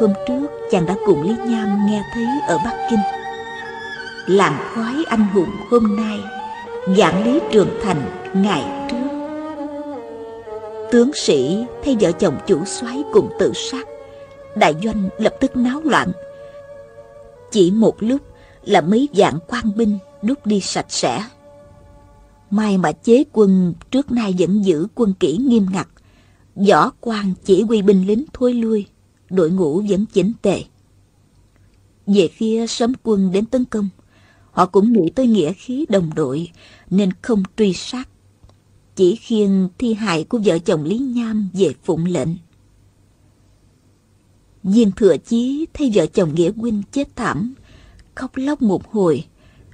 Hôm trước, chàng đã cùng lý nham nghe thấy ở bắc kinh. Làm khoái anh hùng hôm nay, giảng lý trường thành ngày trước tướng sĩ thấy vợ chồng chủ soái cùng tự sát đại doanh lập tức náo loạn chỉ một lúc là mấy vạn quan binh đút đi sạch sẽ. May mà chế quân trước nay vẫn giữ quân kỹ nghiêm ngặt, võ quan chỉ huy binh lính thối lui, đội ngũ vẫn chỉnh tề. Về phía sớm quân đến tấn công, họ cũng nghĩ tới nghĩa khí đồng đội nên không truy sát. Chỉ khiêng thi hại của vợ chồng Lý Nham về phụng lệnh. Viên thừa chí thấy vợ chồng Nghĩa huynh chết thảm khóc lóc một hồi,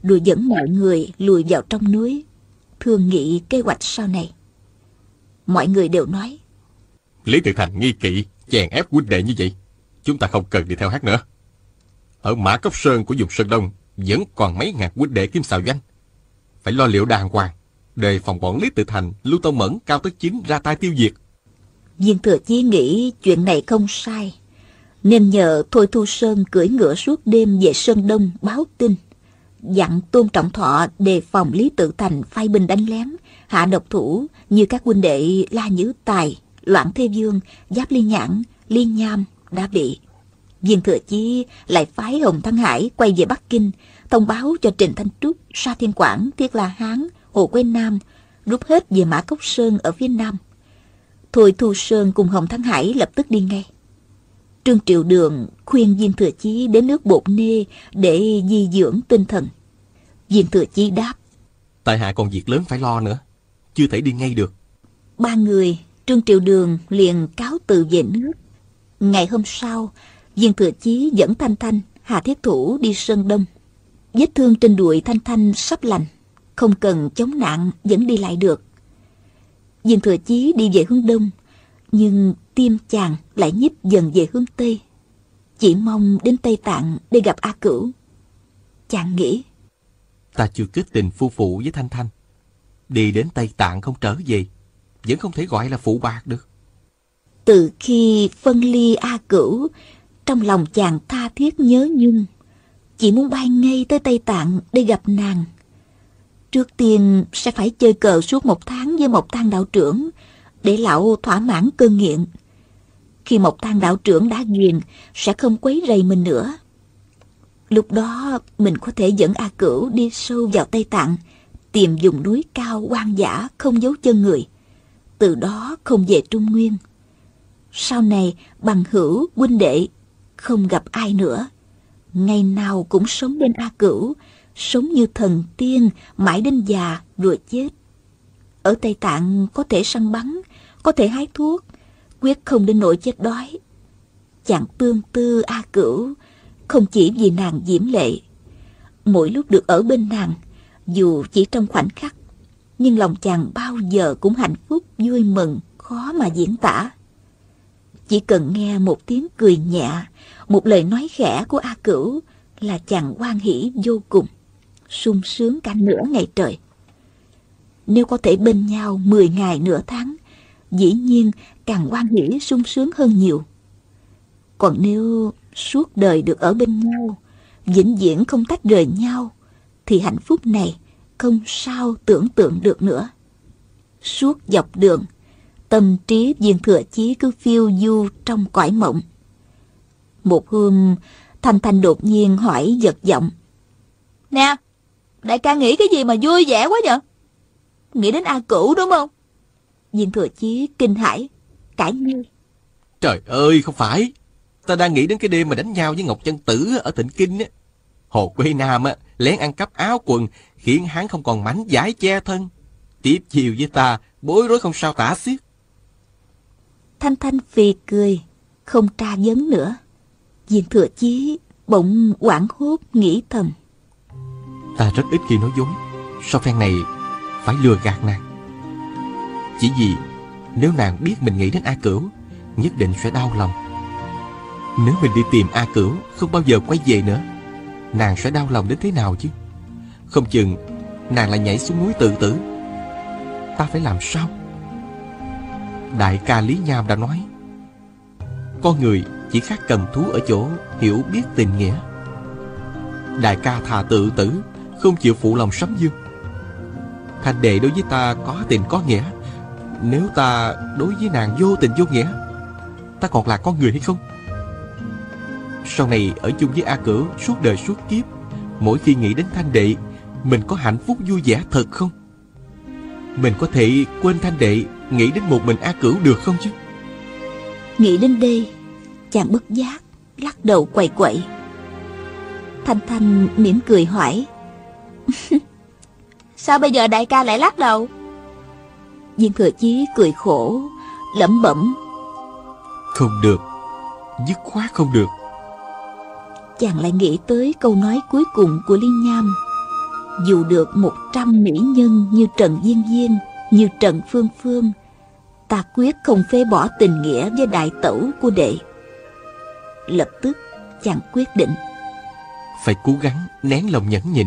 rồi dẫn mọi người lùi vào trong núi, thương nghị kế hoạch sau này. Mọi người đều nói. Lý Tự Thành nghi kỵ, chèn ép huynh đệ như vậy. Chúng ta không cần đi theo hát nữa. Ở Mã Cốc Sơn của vùng Sơn Đông vẫn còn mấy ngàn huynh đệ kim xào doanh. Phải lo liệu đàng hoàng, đề phòng bọn Lý Tự Thành, Lưu Tông Mẫn, Cao Tất Chính ra tay tiêu diệt. Viên Thừa Chí nghĩ chuyện này không sai, Nên nhờ Thôi Thu Sơn cưỡi ngựa suốt đêm về Sơn Đông báo tin. Dặn Tôn Trọng Thọ đề phòng Lý Tự Thành phai binh đánh lén, hạ độc thủ như các huynh đệ La Nhữ Tài, Loạn Thế Dương, Giáp Liên Nhãn, Liên Nham đã bị. Viên Thừa Chí lại phái Hồng Thăng Hải quay về Bắc Kinh, thông báo cho Trình Thanh Trúc, Sa Thiên Quảng, Thiết La Hán, Hồ Quế Nam rút hết về Mã Cốc Sơn ở phía Nam. Thôi Thu Sơn cùng Hồng Thăng Hải lập tức đi ngay. Trương Triệu Đường khuyên Viên Thừa Chí đến nước Bột Nê để di dưỡng tinh thần. Viên Thừa Chí đáp. Tại hạ còn việc lớn phải lo nữa. Chưa thể đi ngay được. Ba người, Trương Triệu Đường liền cáo từ về nước. Ngày hôm sau, Viên Thừa Chí dẫn Thanh Thanh, Hà Thiết Thủ đi Sơn Đông. Vết thương trên đùi Thanh Thanh sắp lành, không cần chống nạn vẫn đi lại được. Viên Thừa Chí đi về hướng Đông, nhưng tim chàng lại nhích dần về hướng Tây. Chỉ mong đến Tây Tạng để gặp A Cửu. Chàng nghĩ. Ta chưa kết tình phu phụ với Thanh Thanh. Đi đến Tây Tạng không trở về, vẫn không thể gọi là phụ bạc được. Từ khi phân ly A Cửu, trong lòng chàng tha thiết nhớ nhung. Chỉ muốn bay ngay tới Tây Tạng để gặp nàng. Trước tiên sẽ phải chơi cờ suốt một tháng với một thang đạo trưởng để lão thỏa mãn cơn nghiện. Khi một thang đạo trưởng đã ghiền sẽ không quấy rầy mình nữa. Lúc đó mình có thể dẫn A Cửu đi sâu vào Tây Tạng, tìm vùng núi cao quan dã không giấu chân người. Từ đó không về Trung Nguyên. Sau này bằng hữu huynh đệ không gặp ai nữa. Ngày nào cũng sống bên A Cửu, sống như thần tiên mãi đến già rồi chết. Ở Tây Tạng có thể săn bắn, có thể hái thuốc, quyết không đến nỗi chết đói. Chàng tương tư A Cửu, không chỉ vì nàng diễm lệ. Mỗi lúc được ở bên nàng, dù chỉ trong khoảnh khắc, nhưng lòng chàng bao giờ cũng hạnh phúc, vui mừng, khó mà diễn tả. Chỉ cần nghe một tiếng cười nhẹ, một lời nói khẽ của A Cửu là chàng hoan hỷ vô cùng, sung sướng cả nửa ngày trời. Nếu có thể bên nhau 10 ngày nửa tháng, dĩ nhiên càng quan nghĩ sung sướng hơn nhiều. Còn nếu suốt đời được ở bên nhau, vĩnh viễn không tách rời nhau, thì hạnh phúc này không sao tưởng tượng được nữa. Suốt dọc đường, tâm trí viên thừa chí cứ phiêu du trong cõi mộng. Một hôm, Thanh Thanh đột nhiên hỏi giật giọng. Nè, đại ca nghĩ cái gì mà vui vẻ quá vậy? Nghĩ đến A Cửu đúng không? Viên thừa chí kinh hãi, cãi ngay. Trời ơi, không phải. Ta đang nghĩ đến cái đêm mà đánh nhau với Ngọc Chân Tử ở Tịnh Kinh á. Hồ Quế Nam á, lén ăn cắp áo quần, khiến hắn không còn mảnh giải che thân. Tiếp chiều với ta, bối rối không sao tả xiết. Thanh Thanh phì cười, không tra vấn nữa. Viên thừa chí bỗng quảng hốt nghĩ thầm. Ta rất ít khi nói dối. Sau phen này phải lừa gạt nàng. Chỉ vì nếu nàng biết mình nghĩ đến A Cửu, nhất định sẽ đau lòng. Nếu mình đi tìm A Cửu, không bao giờ quay về nữa, nàng sẽ đau lòng đến thế nào chứ? Không chừng nàng lại nhảy xuống núi tự tử. Ta phải làm sao? Đại ca Lý Nham đã nói Con người chỉ khác cầm thú ở chỗ hiểu biết tình nghĩa Đại ca thà tự tử không chịu phụ lòng sấm dương. Thanh đệ đối với ta có tình có nghĩa. Nếu ta đối với nàng vô tình vô nghĩa, Ta còn là con người hay không? Sau này ở chung với A Cửu Suốt đời suốt kiếp, Mỗi khi nghĩ đến thanh đệ, Mình có hạnh phúc vui vẻ thật không? Mình có thể quên thanh đệ, Nghĩ đến một mình A Cửu được không chứ? Nghĩ đến đây, Chàng bất giác Lắc đầu quậy quậy. Thanh Thanh mỉm cười hỏi Sao bây giờ đại ca lại lắc đầu? Viên thừa chí cười khổ Lẩm bẩm. Không được Dứt khoát không được. Chàng lại nghĩ tới câu nói cuối cùng của Liên Nham. Dù được một trăm mỹ nhân như Trần Viên Viên Như Trần Phương Phương Ta quyết không phê bỏ tình nghĩa với đại tẩu của đệ. Lập tức chàng quyết định. Phải cố gắng nén lòng nhẫn nhịn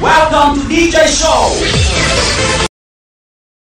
Welcome to DJ Show.